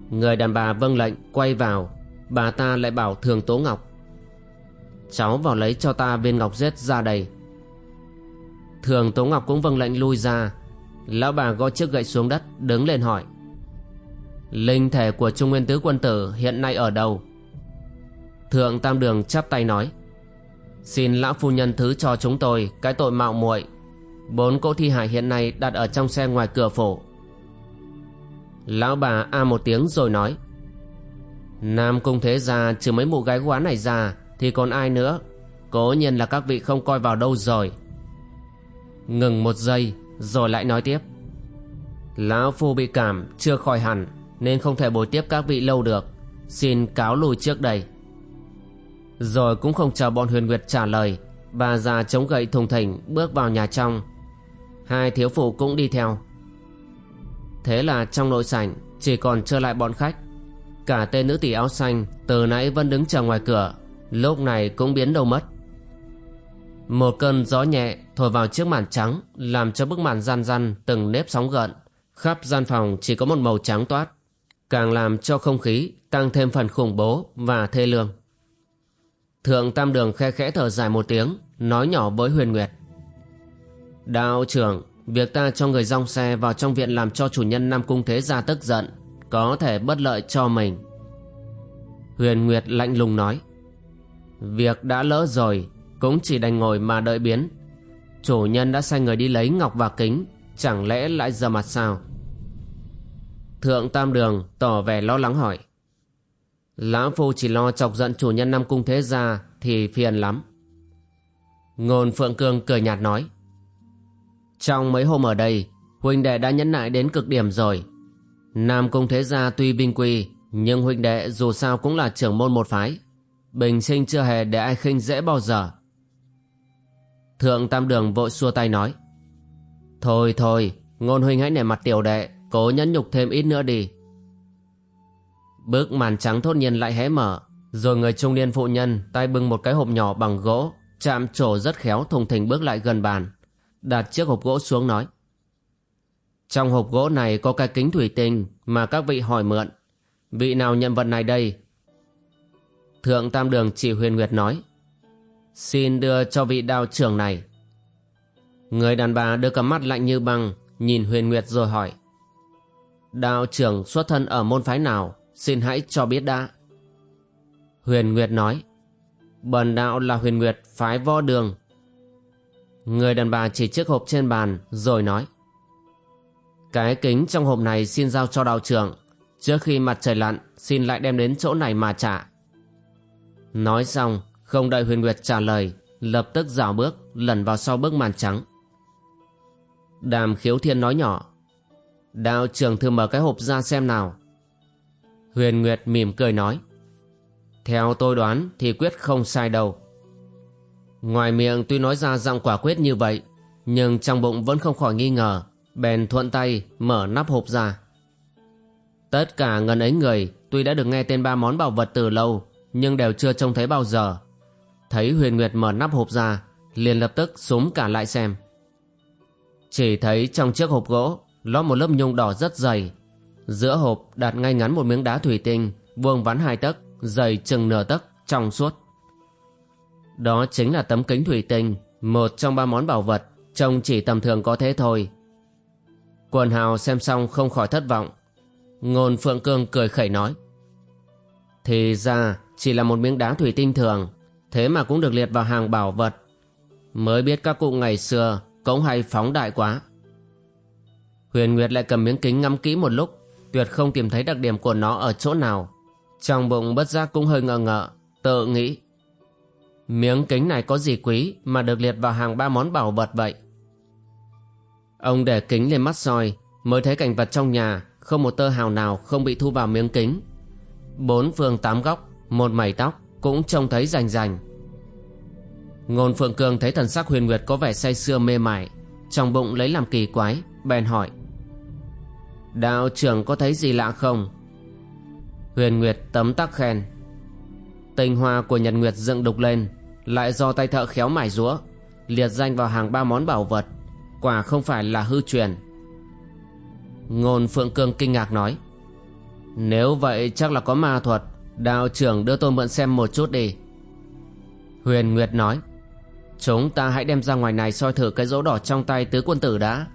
Người đàn bà vâng lệnh, quay vào. Bà ta lại bảo thường tố ngọc. Cháu vào lấy cho ta viên ngọc rết ra đây. Thường tố ngọc cũng vâng lệnh lui ra. Lão bà gõ chiếc gậy xuống đất, Đứng lên hỏi. Linh thể của Trung Nguyên Tứ Quân Tử hiện nay ở đâu? Thượng Tam Đường chắp tay nói, Xin lão phu nhân thứ cho chúng tôi Cái tội mạo muội. Bốn cỗ thi hải hiện nay đặt ở trong xe ngoài cửa phủ. Lão bà a một tiếng rồi nói, Nam cung thế gia trừ mấy mụ gái quá này ra Thì còn ai nữa? Cố nhiên là các vị không coi vào đâu rồi. Ngừng một giây rồi lại nói tiếp, Lão Phu bị cảm chưa khỏi hẳn. Nên không thể bồi tiếp các vị lâu được. Xin cáo lùi trước đây. Rồi cũng không chờ bọn Huyền Nguyệt trả lời, Bà già chống gậy thùng thỉnh bước vào nhà trong. Hai thiếu phụ cũng đi theo. Thế là trong nội sảnh, Chỉ còn trơ lại bọn khách. Cả tên nữ tỷ áo xanh Từ nãy vẫn đứng chờ ngoài cửa, Lúc này cũng biến đâu mất. Một cơn gió nhẹ thổi vào chiếc màn trắng, làm cho bức màn răn răn từng nếp sóng gợn. Khắp gian phòng chỉ có một màu trắng toát. Càng làm cho không khí tăng thêm phần khủng bố và thê lương. Thượng Tam Đường khe khẽ thở dài một tiếng, nói nhỏ với Huyền Nguyệt. Đạo trưởng, việc ta cho người rong xe vào trong viện làm cho chủ nhân Nam Cung Thế Gia tức giận, có thể bất lợi cho mình. Huyền Nguyệt lạnh lùng nói. Việc đã lỡ rồi, cũng chỉ đành ngồi mà đợi biến Chủ nhân đã sai người đi lấy ngọc và kính Chẳng lẽ lại giờ mặt sao Thượng Tam Đường tỏ vẻ lo lắng hỏi. Lão Phu chỉ lo chọc giận chủ nhân Nam Cung Thế Gia Thì phiền lắm. Ngôn Phượng Cương cười nhạt nói. Trong mấy hôm ở đây, Huynh đệ đã nhẫn nại đến cực điểm rồi. Nam Cung Thế Gia tuy binh quy, Nhưng huynh đệ dù sao cũng là trưởng môn một phái. Bình sinh chưa hề để ai khinh dễ bao giờ. Thượng Tam Đường vội xua tay nói. Thôi thôi, Ngôn huynh hãy nể mặt tiểu đệ Cố nhẫn nhục thêm ít nữa đi. Bước màn trắng thốt nhiên lại hé mở, Rồi người trung niên phụ nhân Tay bưng một cái hộp nhỏ bằng gỗ, Chạm trổ rất khéo thùng thình bước lại gần bàn, Đặt chiếc hộp gỗ xuống nói. Trong hộp gỗ này có cái kính thủy tinh Mà các vị hỏi mượn. Vị nào nhận vật này đây? Thượng Tam Đường chỉ huyền nguyệt nói. Xin đưa cho vị đao trưởng này. Người đàn bà đưa cặp mắt lạnh như băng, Nhìn huyền nguyệt rồi hỏi. Đạo trưởng xuất thân ở môn phái nào? Xin hãy cho biết đã. Huyền Nguyệt nói, Bần đạo là huyền Nguyệt, phái võ đường. Người đàn bà chỉ chiếc hộp trên bàn, Rồi nói, Cái kính trong hộp này xin giao cho đạo trưởng. Trước khi mặt trời lặn, Xin lại đem đến chỗ này mà trả. Nói xong, không đợi huyền Nguyệt trả lời, Lập tức dạo bước lần vào sau bức màn trắng. Đàm khiếu thiên nói nhỏ Đạo trưởng thử mở cái hộp ra xem nào. Huyền Nguyệt mỉm cười nói. Theo tôi đoán thì quyết không sai đâu. Ngoài miệng tuy nói ra giọng quả quyết như vậy, Nhưng trong bụng vẫn không khỏi nghi ngờ, Bèn thuận tay mở nắp hộp ra. Tất cả ngần ấy người Tuy đã được nghe tên ba món bảo vật từ lâu, Nhưng đều chưa trông thấy bao giờ. Thấy Huyền Nguyệt mở nắp hộp ra, Liền lập tức súng cả lại xem. Chỉ thấy trong chiếc hộp gỗ Lót một lớp nhung đỏ rất dày Giữa hộp đặt ngay ngắn một miếng đá thủy tinh, vuông vắn hai tấc, dày chừng nửa tấc, trong suốt. Đó chính là tấm kính thủy tinh, một trong ba món bảo vật, trông chỉ tầm thường có thế thôi. Quần hào xem xong không khỏi thất vọng. Ngôn Phượng Cương cười khẩy nói. Thì ra chỉ là một miếng đá thủy tinh thường, thế mà cũng được liệt vào hàng bảo vật. Mới biết các cụ ngày xưa cũng hay phóng đại quá. Huyền Nguyệt lại cầm miếng kính ngắm kỹ một lúc, tuyệt không tìm thấy đặc điểm của nó ở chỗ nào. Trong bụng bất giác cũng hơi ngờ ngợ, tự nghĩ. Miếng kính này có gì quý mà được liệt vào hàng ba món bảo vật vậy? Ông để kính lên mắt soi, mới thấy cảnh vật trong nhà, không một tơ hào nào không bị thu vào miếng kính. Bốn phương tám góc, một mảy tóc cũng trông thấy rành rành. Ngôn Phượng Cường thấy thần sắc huyền nguyệt có vẻ say sưa mê mải, trong bụng lấy làm kỳ quái, bèn hỏi. Đạo trưởng có thấy gì lạ không? Huyền Nguyệt tấm tắc khen. Tinh hoa của Nhật Nguyệt dựng đục lên, lại do tay thợ khéo mải rũa, liệt danh vào hàng ba món bảo vật, quả không phải là hư truyền. Ngôn Phượng Cương kinh ngạc nói. Nếu vậy chắc là có ma thuật, đạo trưởng đưa tôi mượn xem một chút đi. Huyền Nguyệt nói. Chúng ta hãy đem ra ngoài này soi thử cái dấu đỏ trong tay tứ quân tử đã.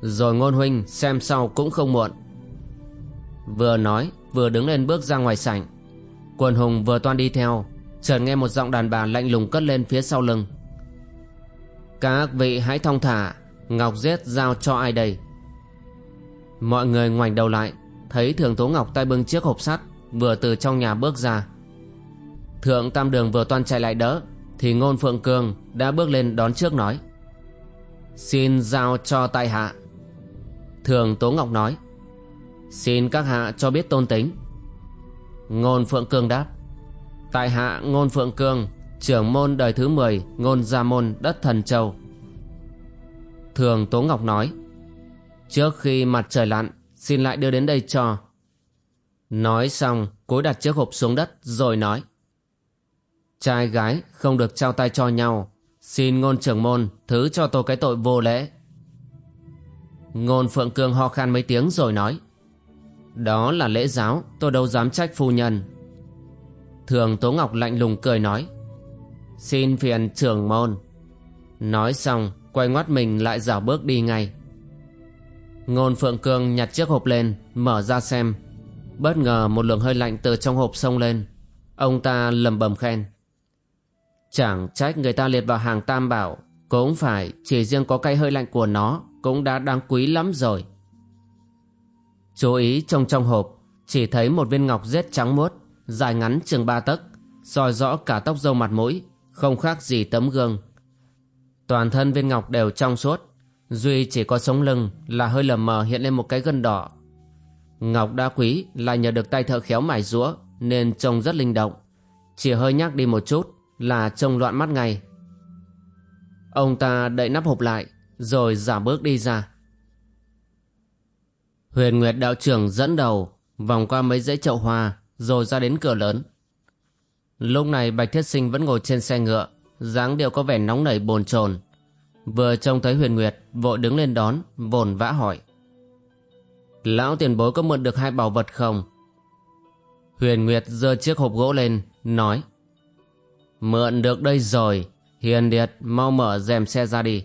Rồi ngôn huynh xem sau cũng không muộn. Vừa nói, vừa đứng lên bước ra ngoài sảnh. Quần hùng vừa toan đi theo, Chợt nghe một giọng đàn bà lạnh lùng cất lên phía sau lưng. Các vị hãy thong thả, Ngọc giết giao cho ai đây? Mọi người ngoảnh đầu lại, Thấy thường tố ngọc tay bưng chiếc hộp sắt, Vừa từ trong nhà bước ra. Thượng tam đường vừa toan chạy lại đỡ, Thì ngôn phượng cường đã bước lên đón trước nói. Xin giao cho tại hạ. Thường Tố Ngọc nói. Xin các hạ cho biết tôn tính. Ngôn Phượng Cương đáp. Tại hạ, Ngôn Phượng Cương, Trưởng môn đời thứ 10 Ngôn Gia Môn, đất Thần Châu. Thường Tố Ngọc nói. Trước khi mặt trời lặn, Xin lại đưa đến đây cho. Nói xong, cúi đặt chiếc hộp xuống đất, Rồi nói. Trai gái không được trao tay cho nhau. Xin ngôn trưởng môn Thứ cho tôi cái tội vô lễ. Ngôn Phượng Cương ho khan mấy tiếng rồi nói, Đó là lễ giáo, Tôi đâu dám trách phu nhân. Thường Tố Ngọc lạnh lùng cười nói, Xin phiền trưởng môn. Nói xong, Quay ngoắt mình lại dảo bước đi ngay. Ngôn Phượng Cương nhặt chiếc hộp lên, Mở ra xem. Bất ngờ một luồng hơi lạnh từ trong hộp xông lên. Ông ta lầm bầm khen, Chẳng trách người ta liệt vào hàng tam bảo, Cũng phải chỉ riêng có cây hơi lạnh của nó cũng đã đáng quý lắm rồi. Chú ý trong trong hộp, chỉ thấy một viên ngọc rết trắng muốt, dài ngắn chừng ba tấc, soi rõ cả tóc râu mặt mũi, không khác gì tấm gương. Toàn thân viên ngọc đều trong suốt, duy chỉ có sống lưng là hơi lờ mờ hiện lên một cái gân đỏ. Ngọc đa quý lại nhờ được tay thợ khéo mài rũa nên trông rất linh động, chỉ hơi nhắc đi một chút là trông loạn mắt ngay. Ông ta đậy nắp hộp lại, rồi giảm bước đi ra. Huyền Nguyệt đạo trưởng dẫn đầu, vòng qua mấy dãy chậu hoa, rồi ra đến cửa lớn. Lúc này Bạch Thiết Sinh vẫn ngồi trên xe ngựa, dáng điệu có vẻ nóng nảy bồn chồn. Vừa trông thấy Huyền Nguyệt, vội đứng lên đón, vồn vã hỏi. Lão tiền bối có mượn được hai bảo vật không? Huyền Nguyệt giơ chiếc hộp gỗ lên, nói. Mượn được đây rồi, Hiền Điệt mau mở rèm xe ra đi.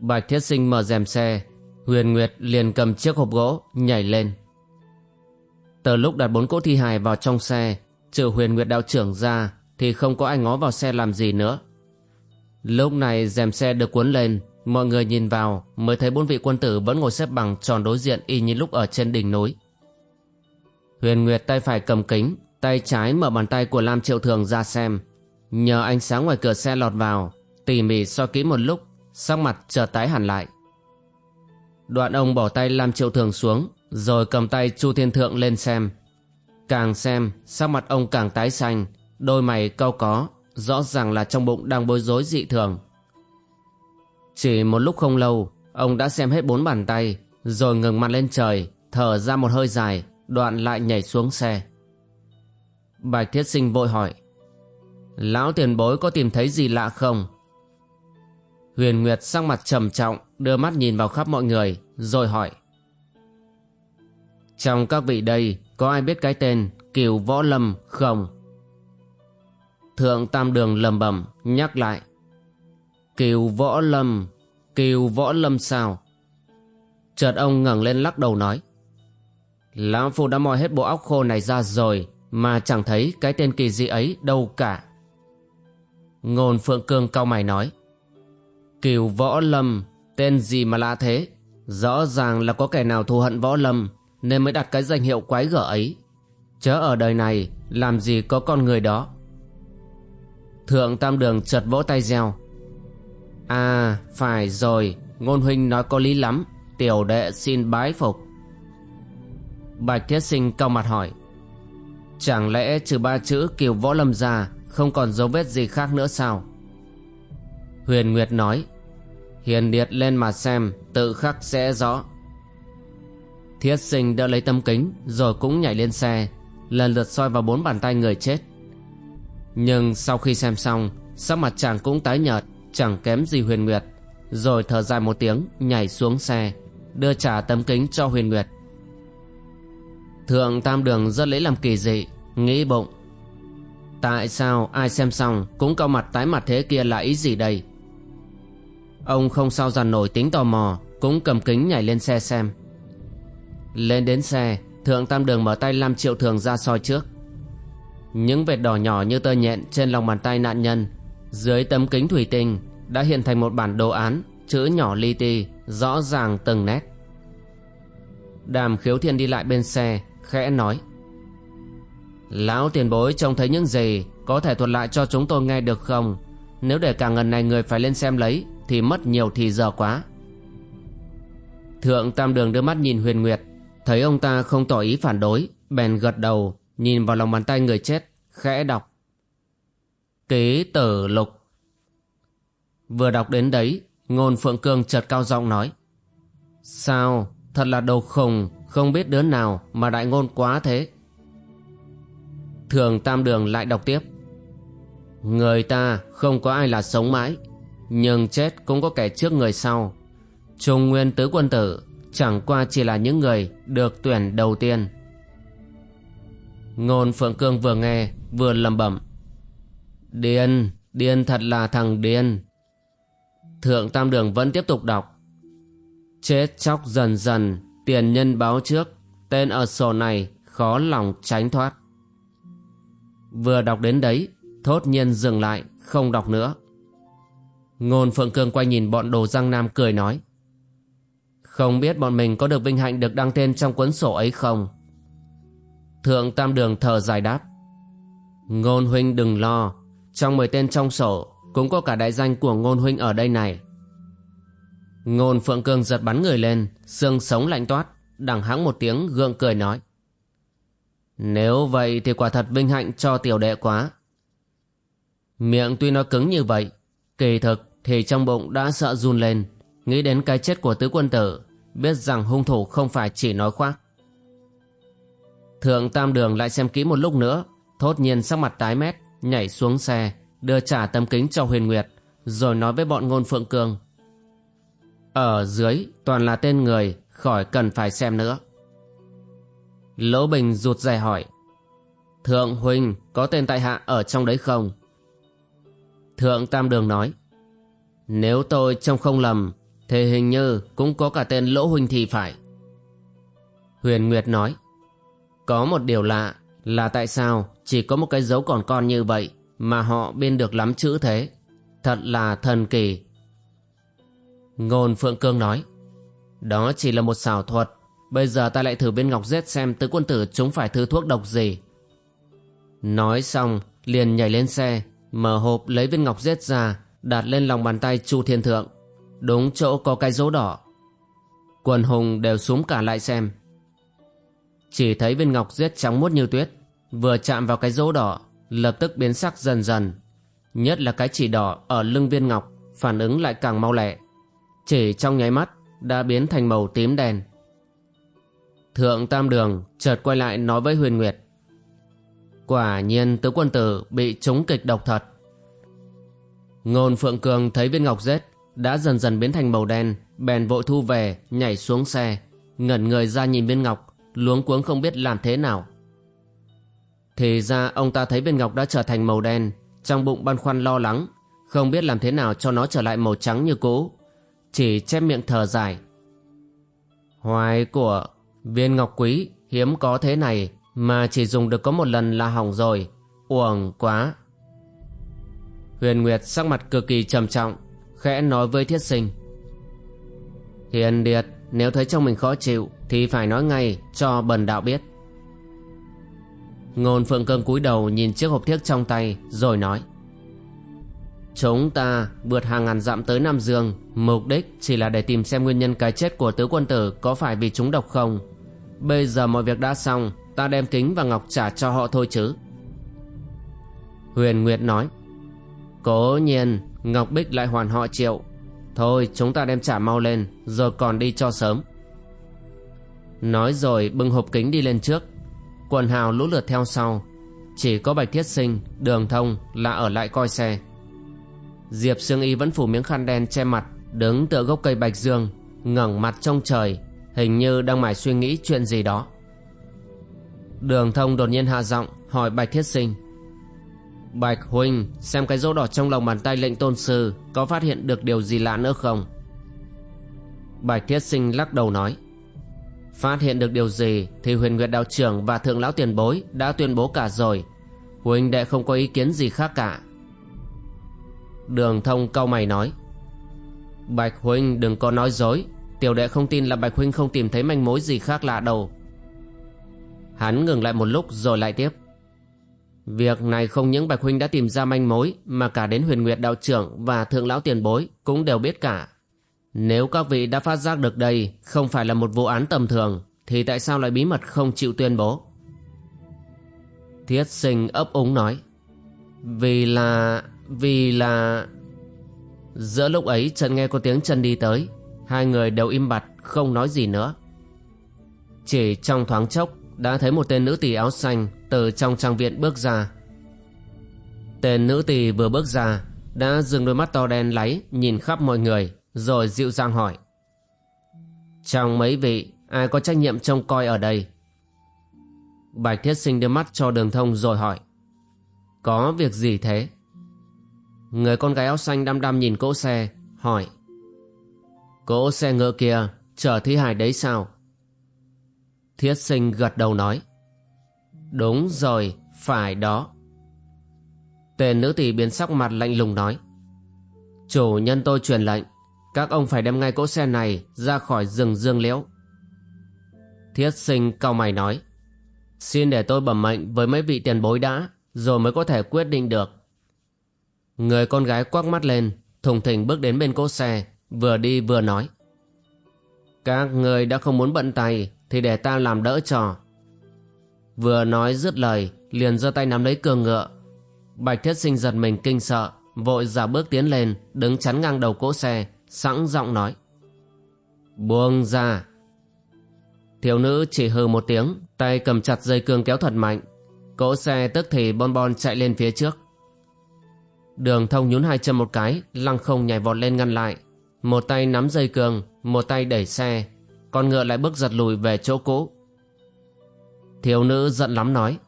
Bạch Thiết Sinh mở rèm xe, Huyền Nguyệt liền cầm chiếc hộp gỗ, nhảy lên. Từ lúc đặt bốn cỗ thi hài vào trong xe, trừ Huyền Nguyệt đạo trưởng ra, thì không có ai ngó vào xe làm gì nữa. Lúc này rèm xe được cuốn lên, mọi người nhìn vào mới thấy bốn vị quân tử vẫn ngồi xếp bằng tròn đối diện y như lúc ở trên đỉnh núi. Huyền Nguyệt tay phải cầm kính, tay trái mở bàn tay của Lam Triệu Thường ra xem. Nhờ ánh sáng ngoài cửa xe lọt vào, tỉ mỉ so kỹ một lúc sắc mặt chợt tái hẳn lại. Đoạn ông bỏ tay Lam Triệu Thường xuống, rồi cầm tay Chu Thiên Thượng lên xem. Càng xem, sắc mặt ông càng tái xanh, đôi mày cau có, rõ ràng là trong bụng đang bối rối dị thường. Chỉ một lúc không lâu, ông đã xem hết bốn bàn tay, rồi ngừng mặt lên trời, thở ra một hơi dài, đoạn lại nhảy xuống xe. Bạch Thiết Sinh vội hỏi, Lão tiền bối có tìm thấy gì lạ không? Huyền Nguyệt sắc mặt trầm trọng, đưa mắt nhìn vào khắp mọi người, rồi hỏi. Trong các vị đây có ai biết cái tên Kiều Võ Lâm không? Thượng Tam Đường lầm bẩm nhắc lại. Kiều Võ Lâm, Kiều Võ Lâm sao? Chợt ông ngẩng lên lắc đầu nói. Lão Phu đã moi hết bộ óc khô này ra rồi mà chẳng thấy cái tên kỳ dị ấy đâu cả. Ngôn Phượng Cương cau mày nói. Kiều Võ Lâm, tên gì mà lạ thế? Rõ ràng là có kẻ nào thù hận Võ Lâm nên mới đặt cái danh hiệu quái gở ấy. Chớ ở đời này làm gì có con người đó. Thượng Tam Đường chợt vỗ tay reo. À, phải rồi, ngôn huynh nói có lý lắm, tiểu đệ xin bái phục. Bạch Thiết Sinh cao mặt hỏi. Chẳng lẽ trừ ba chữ kiều võ lâm ra không còn dấu vết gì khác nữa sao? Huyền Nguyệt nói. Hiền Điệt lên mà xem, tự khắc sẽ rõ. Thiết sinh đỡ lấy tâm kính rồi cũng nhảy lên xe, lần lượt soi vào bốn bàn tay người chết. Nhưng sau khi xem xong, sắc mặt chàng cũng tái nhợt, chẳng kém gì Huyền Nguyệt, rồi thở dài một tiếng nhảy xuống xe, đưa trả tấm kính cho Huyền Nguyệt. Thượng Tam Đường rất lấy làm kỳ dị, nghĩ bụng. Tại sao ai xem xong cũng cao mặt tái mặt thế kia là ý gì đây? Ông không sao dằn nổi tính tò mò, cũng cầm kính nhảy lên xe xem. Lên đến xe, Thượng Tam Đường mở tay Lam triệu thường ra soi trước. Những vệt đỏ nhỏ như tơ nhện trên lòng bàn tay nạn nhân, dưới tấm kính thủy tinh đã hiện thành một bản đồ án, chữ nhỏ li ti, rõ ràng từng nét. Đàm khiếu thiên đi lại bên xe, khẽ nói. Lão tiền bối trông thấy những gì có thể thuật lại cho chúng tôi nghe được không? Nếu để cả ngần này người phải lên xem lấy thì mất nhiều thì giờ quá. Thượng Tam Đường đưa mắt nhìn Huyền Nguyệt, thấy ông ta không tỏ ý phản đối, bèn gật đầu, nhìn vào lòng bàn tay người chết, khẽ đọc. Kế tử lục. Vừa đọc đến đấy, ngôn Phượng Cương chợt cao giọng nói. Sao, thật là đồ khùng, không biết đứa nào mà đại ngôn quá thế. Thường Tam Đường lại đọc tiếp. Người ta không có ai là sống mãi, nhưng chết cũng có kẻ trước người sau. Trung Nguyên Tứ Quân Tử chẳng qua chỉ là những người được tuyển đầu tiên. Ngôn Phượng Cương vừa nghe vừa lẩm bẩm. Điên, điên thật là thằng điên. Thượng Tam Đường vẫn tiếp tục đọc. Chết chóc dần dần, tiền nhân báo trước, tên ở sổ này khó lòng tránh thoát. Vừa đọc đến đấy, thốt nhiên dừng lại, không đọc nữa. Ngôn Phượng Cương quay nhìn bọn đồ răng nam cười nói. Không biết bọn mình có được vinh hạnh được đăng tên trong cuốn sổ ấy không? Thượng Tam Đường thở dài đáp. Ngôn huynh đừng lo, trong 10 tên trong sổ cũng có cả đại danh của ngôn huynh ở đây này. Ngôn Phượng Cương giật bắn người lên, xương sống lạnh toát, đằng hắng một tiếng gượng cười nói. Nếu vậy thì quả thật vinh hạnh cho tiểu đệ quá. Miệng tuy nó cứng như vậy, kỳ thực thì trong bụng đã sợ run lên, nghĩ đến cái chết của tứ quân tử, biết rằng hung thủ không phải chỉ nói khoác. Thượng Tam Đường lại xem kỹ một lúc nữa, thốt nhiên sắc mặt tái mét, nhảy xuống xe, đưa trả tấm kính cho Huyền Nguyệt, rồi nói với bọn ngôn Phượng Cương. Ở dưới toàn là tên người, khỏi cần phải xem nữa. Lỗ Bình rụt rè hỏi. Thượng Huynh có tên tại hạ ở trong đấy không? Thượng Tam Đường nói. Nếu tôi trông không lầm, thì hình như cũng có cả tên Lỗ Huynh thì phải. Huyền Nguyệt nói. Có một điều lạ là tại sao chỉ có một cái dấu còn con như vậy mà họ biên được lắm chữ thế. Thật là thần kỳ. Ngôn Phượng Cương nói. Đó chỉ là một xảo thuật. Bây giờ ta lại thử bên ngọc giết xem tứ quân tử chúng phải thứ thuốc độc gì. Nói xong, liền nhảy lên xe, mở hộp lấy viên ngọc giết ra, đặt lên lòng bàn tay Chu Thiên Thượng. Đúng chỗ có cái dấu đỏ. Quần hùng đều xuống cả lại xem. Chỉ thấy viên ngọc giết trắng muốt như tuyết, vừa chạm vào cái dấu đỏ, lập tức biến sắc dần dần. Nhất là cái chỉ đỏ ở lưng viên ngọc, phản ứng lại càng mau lẹ. Chỉ trong nháy mắt, đã biến thành màu tím đen. Thượng Tam Đường chợt quay lại nói với Huyền Nguyệt. Quả nhiên tứ quân tử bị trúng kịch độc thật. Ngôn Phượng Cường thấy viên ngọc rết đã dần dần biến thành màu đen, bèn vội thu về, nhảy xuống xe, ngẩn người ra nhìn viên ngọc, luống cuống không biết làm thế nào. Thì ra ông ta thấy viên ngọc đã trở thành màu đen, trong bụng băn khoăn lo lắng, không biết làm thế nào cho nó trở lại màu trắng như cũ. Chỉ chép miệng thở dài. Hoài của viên ngọc quý hiếm có thế này mà chỉ dùng được có một lần là hỏng rồi. Uổng quá. Huyền Nguyệt sắc mặt cực kỳ trầm trọng, khẽ nói với thiết sinh. Hiền Điệt, nếu thấy trong mình khó chịu thì phải nói ngay cho bần đạo biết. Ngôn Phượng Cương cúi đầu nhìn chiếc hộp thiếc trong tay rồi nói. Chúng ta vượt hàng ngàn dặm tới Nam Dương Mục đích chỉ là để tìm xem nguyên nhân cái chết của tứ quân tử Có phải vì chúng độc không Bây giờ mọi việc đã xong Ta đem kính và ngọc trả cho họ thôi chứ Huyền Nguyệt nói Cố nhiên, Ngọc Bích lại hoàn họ triệu. Thôi, chúng ta đem trả mau lên Rồi còn đi cho sớm. Nói rồi, bưng hộp kính đi lên trước. Quần hào lũ lượt theo sau. Chỉ có Bạch Thiết Sinh, Đường Thông là ở lại coi xe. Diệp Sương Y vẫn phủ miếng khăn đen che mặt, Đứng tựa gốc cây bạch dương, ngẩng mặt trong trời, Hình như đang mải suy nghĩ chuyện gì đó. Đường thông đột nhiên hạ giọng Hỏi Bạch Thiết Sinh. Bạch Huynh Xem cái dấu đỏ trong lòng bàn tay lệnh tôn sư Có phát hiện được điều gì lạ nữa không? Bạch Thiết Sinh lắc đầu nói, Phát hiện được điều gì Thì huyền nguyệt đạo trưởng và thượng lão tiền bối Đã tuyên bố cả rồi. Huynh đệ không có ý kiến gì khác cả. Đường thông cau mày nói, Bạch Huynh đừng có nói dối. Tiểu đệ không tin là Bạch Huynh không tìm thấy manh mối gì khác lạ đâu. Hắn ngừng lại một lúc rồi lại tiếp Việc này không những Bạch Huynh đã tìm ra manh mối, Mà cả đến huyền nguyệt đạo trưởng và thượng lão tiền bối cũng đều biết cả. Nếu các vị đã phát giác được đây không phải là một vụ án tầm thường, Thì tại sao lại bí mật không chịu tuyên bố? Thiết sinh ấp úng nói, Vì là... Vì là... Giữa lúc ấy Trần nghe có tiếng chân đi tới, Hai người đều im bặt, không nói gì nữa. Chỉ trong thoáng chốc đã thấy một tên nữ tỳ áo xanh Từ trong trang viện bước ra. Tên nữ tỳ vừa bước ra, Đã dừng đôi mắt to đen láy, Nhìn khắp mọi người, Rồi dịu dàng hỏi. Trong mấy vị, Ai có trách nhiệm trông coi ở đây? Bạch thiết sinh đưa mắt cho đường thông rồi hỏi. Có việc gì thế? Người con gái áo xanh đăm đăm nhìn cỗ xe, Hỏi. Cỗ xe ngựa kia, Chở thi Hải đấy sao? Thiết sinh gật đầu nói, Đúng rồi, Phải đó. Tên nữ tỷ biến sắc mặt lạnh lùng nói, Chủ nhân tôi truyền lệnh, Các ông phải đem ngay cỗ xe này Ra khỏi rừng dương liễu. Thiết sinh cao mày nói, Xin để tôi bẩm mệnh với mấy vị tiền bối đã, Rồi mới có thể quyết định được. Người con gái quắc mắt lên, Thùng thình bước đến bên cỗ xe, Vừa đi vừa nói, Các người đã không muốn bận tay thì để ta làm đỡ cho. Vừa nói dứt lời Liền giơ tay nắm lấy cương ngựa. Bạch thiết sinh giật mình kinh sợ Vội giả bước tiến lên Đứng chắn ngang đầu cỗ xe Sẵn giọng nói. Buông ra. Thiếu nữ chỉ hừ một tiếng Tay cầm chặt dây cương kéo thật mạnh. Cỗ xe tức thì bon bon chạy lên phía trước. Đường thông nhún hai chân một cái, lăng không nhảy vọt lên ngăn lại. Một tay nắm dây cương, một tay đẩy xe. Con ngựa lại bước giật lùi về chỗ cũ. Thiếu nữ giận lắm nói.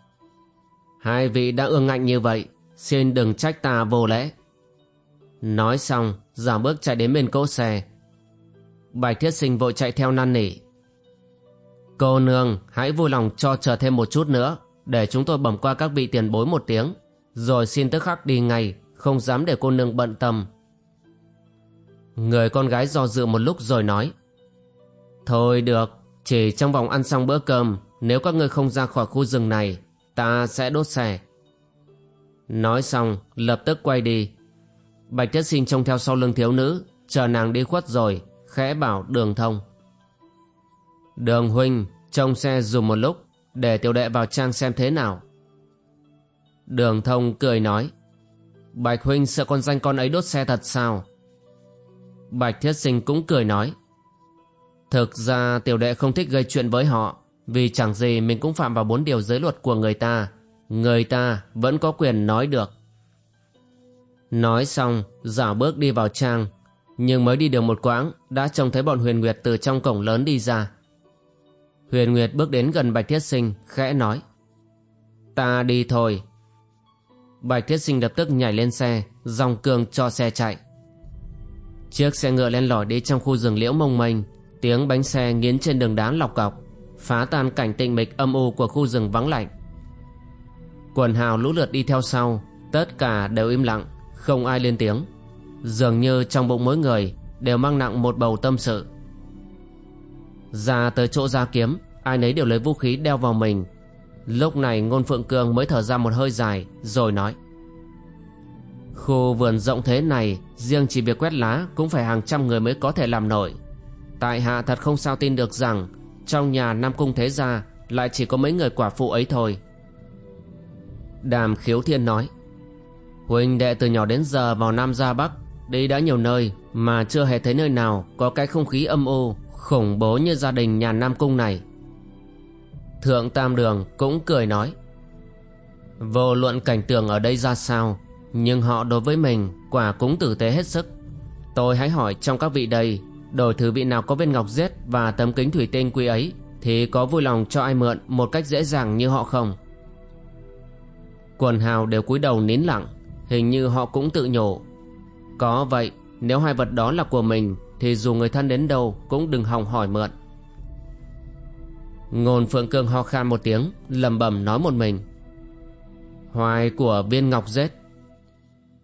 Hai vị đã ương ngạnh như vậy, xin đừng trách ta vô lễ. Nói xong, giảm bước chạy đến bên cỗ xe. Bạch thiết sinh vội chạy theo năn nỉ. Cô nương, hãy vui lòng cho chờ thêm một chút nữa, để chúng tôi bẩm qua các vị tiền bối một tiếng, rồi xin tức khắc đi ngay, không dám để cô nương bận tâm. Người con gái do dự một lúc rồi nói Thôi được, chỉ trong vòng ăn xong bữa cơm Nếu các ngươi không ra khỏi khu rừng này Ta sẽ đốt xe. Nói xong lập tức quay đi. Bạch Thiết Sinh trông theo sau lưng thiếu nữ Chờ nàng đi khuất rồi Khẽ bảo đường thông. Đường huynh Trông xe dùng một lúc Để tiểu đệ vào trang xem thế nào. Đường thông cười nói Bạch huynh sợ con danh con ấy đốt xe thật sao? Bạch thiết sinh cũng cười nói Thực ra tiểu đệ không thích gây chuyện với họ, Vì chẳng gì mình cũng phạm vào bốn điều giới luật của người ta. Người ta vẫn có quyền nói được. Nói xong, giả bước đi vào trang, Nhưng mới đi được một quãng, Đã trông thấy bọn huyền nguyệt từ trong cổng lớn đi ra. Huyền Nguyệt bước đến gần Bạch Thiết Sinh, khẽ nói, Ta đi thôi. Bạch Thiết Sinh lập tức nhảy lên xe, Dòng cường cho xe chạy. Chiếc xe ngựa len lỏi đi trong khu rừng liễu mông mênh Tiếng bánh xe nghiến trên đường đá lọc cọc, Phá tan cảnh tịnh mịch âm u của khu rừng vắng lạnh. Quần hào lũ lượt đi theo sau, Tất cả đều im lặng, Không ai lên tiếng. Dường như trong bụng mỗi người Đều mang nặng một bầu tâm sự. Ra tới chỗ ra kiếm, Ai nấy đều lấy vũ khí đeo vào mình. Lúc này ngôn phượng cương mới thở ra một hơi dài, Rồi nói. Khu vườn rộng thế này, Riêng chỉ việc quét lá Cũng phải hàng trăm người mới có thể làm nổi. Tại hạ thật không sao tin được rằng, Trong nhà Nam Cung Thế Gia Lại chỉ có mấy người quả phụ ấy thôi. Đàm khiếu thiên nói, Huynh đệ từ nhỏ đến giờ vào Nam ra Bắc, Đi đã nhiều nơi Mà chưa hề thấy nơi nào Có cái không khí âm u, Khủng bố như gia đình nhà Nam Cung này. Thượng Tam Đường cũng cười nói, Vô luận cảnh tường ở đây ra sao, Nhưng họ đối với mình Quả cũng tử tế hết sức. Tôi hãy hỏi trong các vị đây Đổi thử vị nào có viên ngọc giết Và tấm kính thủy tinh quý ấy, Thì có vui lòng cho ai mượn Một cách dễ dàng như họ không? Quần hào đều cúi đầu nín lặng, Hình như họ cũng tự nhủ. Có vậy, Nếu hai vật đó là của mình, Thì dù người thân đến đâu Cũng đừng hòng hỏi mượn. Ngôn Phượng Cương ho khan một tiếng lầm bầm nói một mình. Hoài của viên ngọc giết.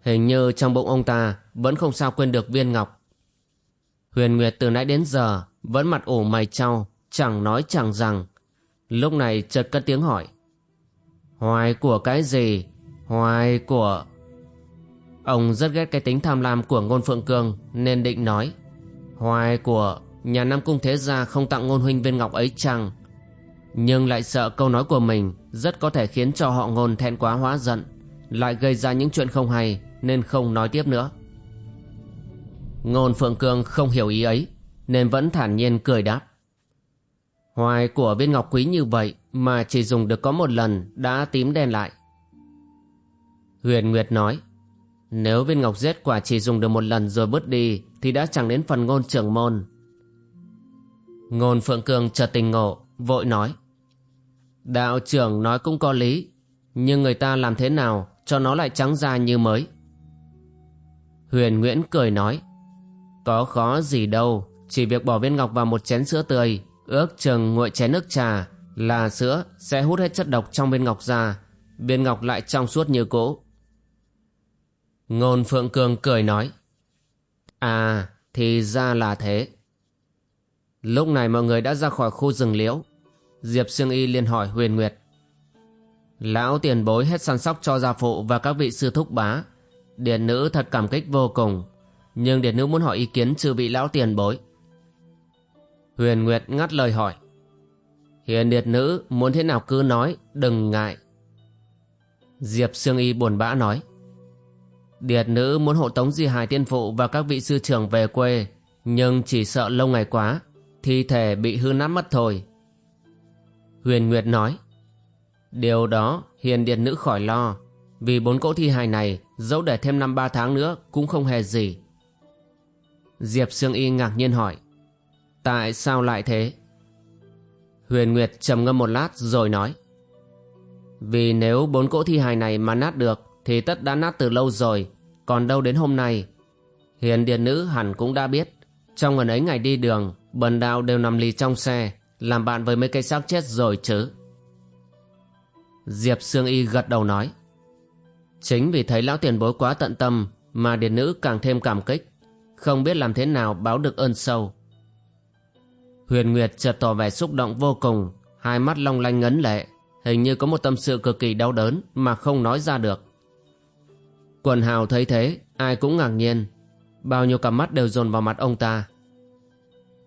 Hình như trong bụng ông ta Vẫn không sao quên được viên ngọc. Huyền Nguyệt từ nãy đến giờ Vẫn mặt ủ mày trao Chẳng nói chẳng rằng. Lúc này chợt cất tiếng hỏi. Hoài của cái gì? Hoài của Ông rất ghét cái tính tham lam của ngôn Phượng Cương Nên định nói. Hoài của Nhà Nam Cung Thế Gia không tặng ngôn huynh viên ngọc ấy chăng? Nhưng lại sợ câu nói của mình Rất có thể khiến cho họ ngôn thẹn quá hóa giận, Lại gây ra những chuyện không hay, Nên không nói tiếp nữa. Ngôn Phượng Cương không hiểu ý ấy, Nên vẫn thản nhiên cười đáp. Hoài của viên ngọc quý như vậy Mà chỉ dùng được có một lần Đã tím đen lại. Huyền Nguyệt nói, Nếu viên ngọc giết quả chỉ dùng được một lần rồi bớt đi, Thì đã chẳng đến phần ngôn trưởng môn. Ngôn Phượng Cương chợt tình ngộ, Vội nói, Đạo trưởng nói cũng có lý, Nhưng người ta làm thế nào Cho nó lại trắng ra như mới? Huyền Nguyễn cười nói có khó gì đâu. Chỉ việc bỏ viên ngọc vào một chén sữa tươi, Ước chừng nguội chén nước trà Là sữa sẽ hút hết chất độc trong viên ngọc ra. Viên ngọc lại trong suốt như cũ. Ngôn Phượng Cường cười nói À thì ra là thế. Lúc này mọi người đã ra khỏi khu rừng liễu. Diệp Sương Y liền hỏi Huyền Nguyệt, Lão tiền bối hết săn sóc cho gia phụ và các vị sư thúc bá. Điện nữ thật cảm kích vô cùng. Nhưng điệt nữ muốn hỏi ý kiến chư vị lão tiền bối. Huyền Nguyệt ngắt lời hỏi. Hiền Điệt nữ, muốn thế nào cứ nói, Đừng ngại. Diệp Sương Y buồn bã nói. Điệt nữ muốn hộ tống di hài tiên phụ Và các vị sư trưởng về quê, Nhưng chỉ sợ lâu ngày quá, Thi thể bị hư nát mất thôi. Huyền Nguyệt nói. Điều đó hiền điệt nữ khỏi lo, Vì bốn cỗ thi hài này, Dẫu để thêm năm ba tháng nữa Cũng không hề gì. Diệp Sương Y ngạc nhiên hỏi, Tại sao lại thế? Huyền Nguyệt trầm ngâm một lát rồi nói, Vì nếu bốn cỗ thi hài này mà nát được Thì tất đã nát từ lâu rồi, Còn đâu đến hôm nay Hiền Điền nữ hẳn cũng đã biết, Trong gần ấy ngày đi đường, Bần đạo đều nằm lì trong xe, Làm bạn với mấy cây xác chết rồi chứ Diệp Sương Y gật đầu nói, Chính vì thấy lão tiền bối quá tận tâm Mà Điền nữ càng thêm cảm kích không biết làm thế nào báo được ơn sâu Huyền Nguyệt chợt tỏ vẻ xúc động vô cùng, hai mắt long lanh ngấn lệ, hình như có một tâm sự cực kỳ đau đớn mà không nói ra được. Quần hào thấy thế, ai cũng ngạc nhiên, bao nhiêu cặp mắt đều dồn vào mặt ông ta.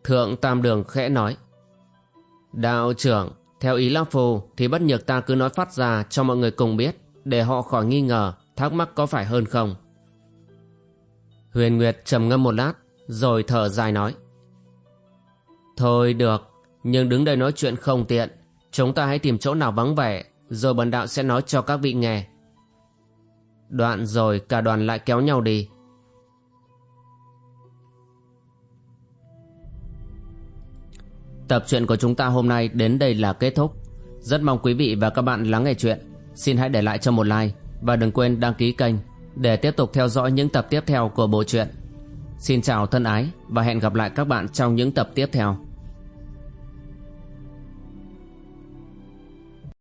Thượng Tam Đường khẽ nói, Đạo trưởng, theo ý Lão Phu thì bất nhược ta cứ nói phát ra cho mọi người cùng biết, để họ khỏi nghi ngờ, thắc mắc có phải hơn không. Huyền Nguyệt trầm ngâm một lát, rồi thở dài nói. Thôi được, nhưng đứng đây nói chuyện không tiện. Chúng ta hãy tìm chỗ nào vắng vẻ, rồi bần đạo sẽ nói cho các vị nghe. Đoạn rồi cả đoàn lại kéo nhau đi. Tập truyện của chúng ta hôm nay đến đây là kết thúc. Rất mong quý vị và các bạn lắng nghe chuyện. Xin hãy để lại cho một like và đừng quên đăng ký kênh để tiếp tục theo dõi những tập tiếp theo của bộ truyện. Xin chào thân ái và hẹn gặp lại các bạn trong những tập tiếp theo.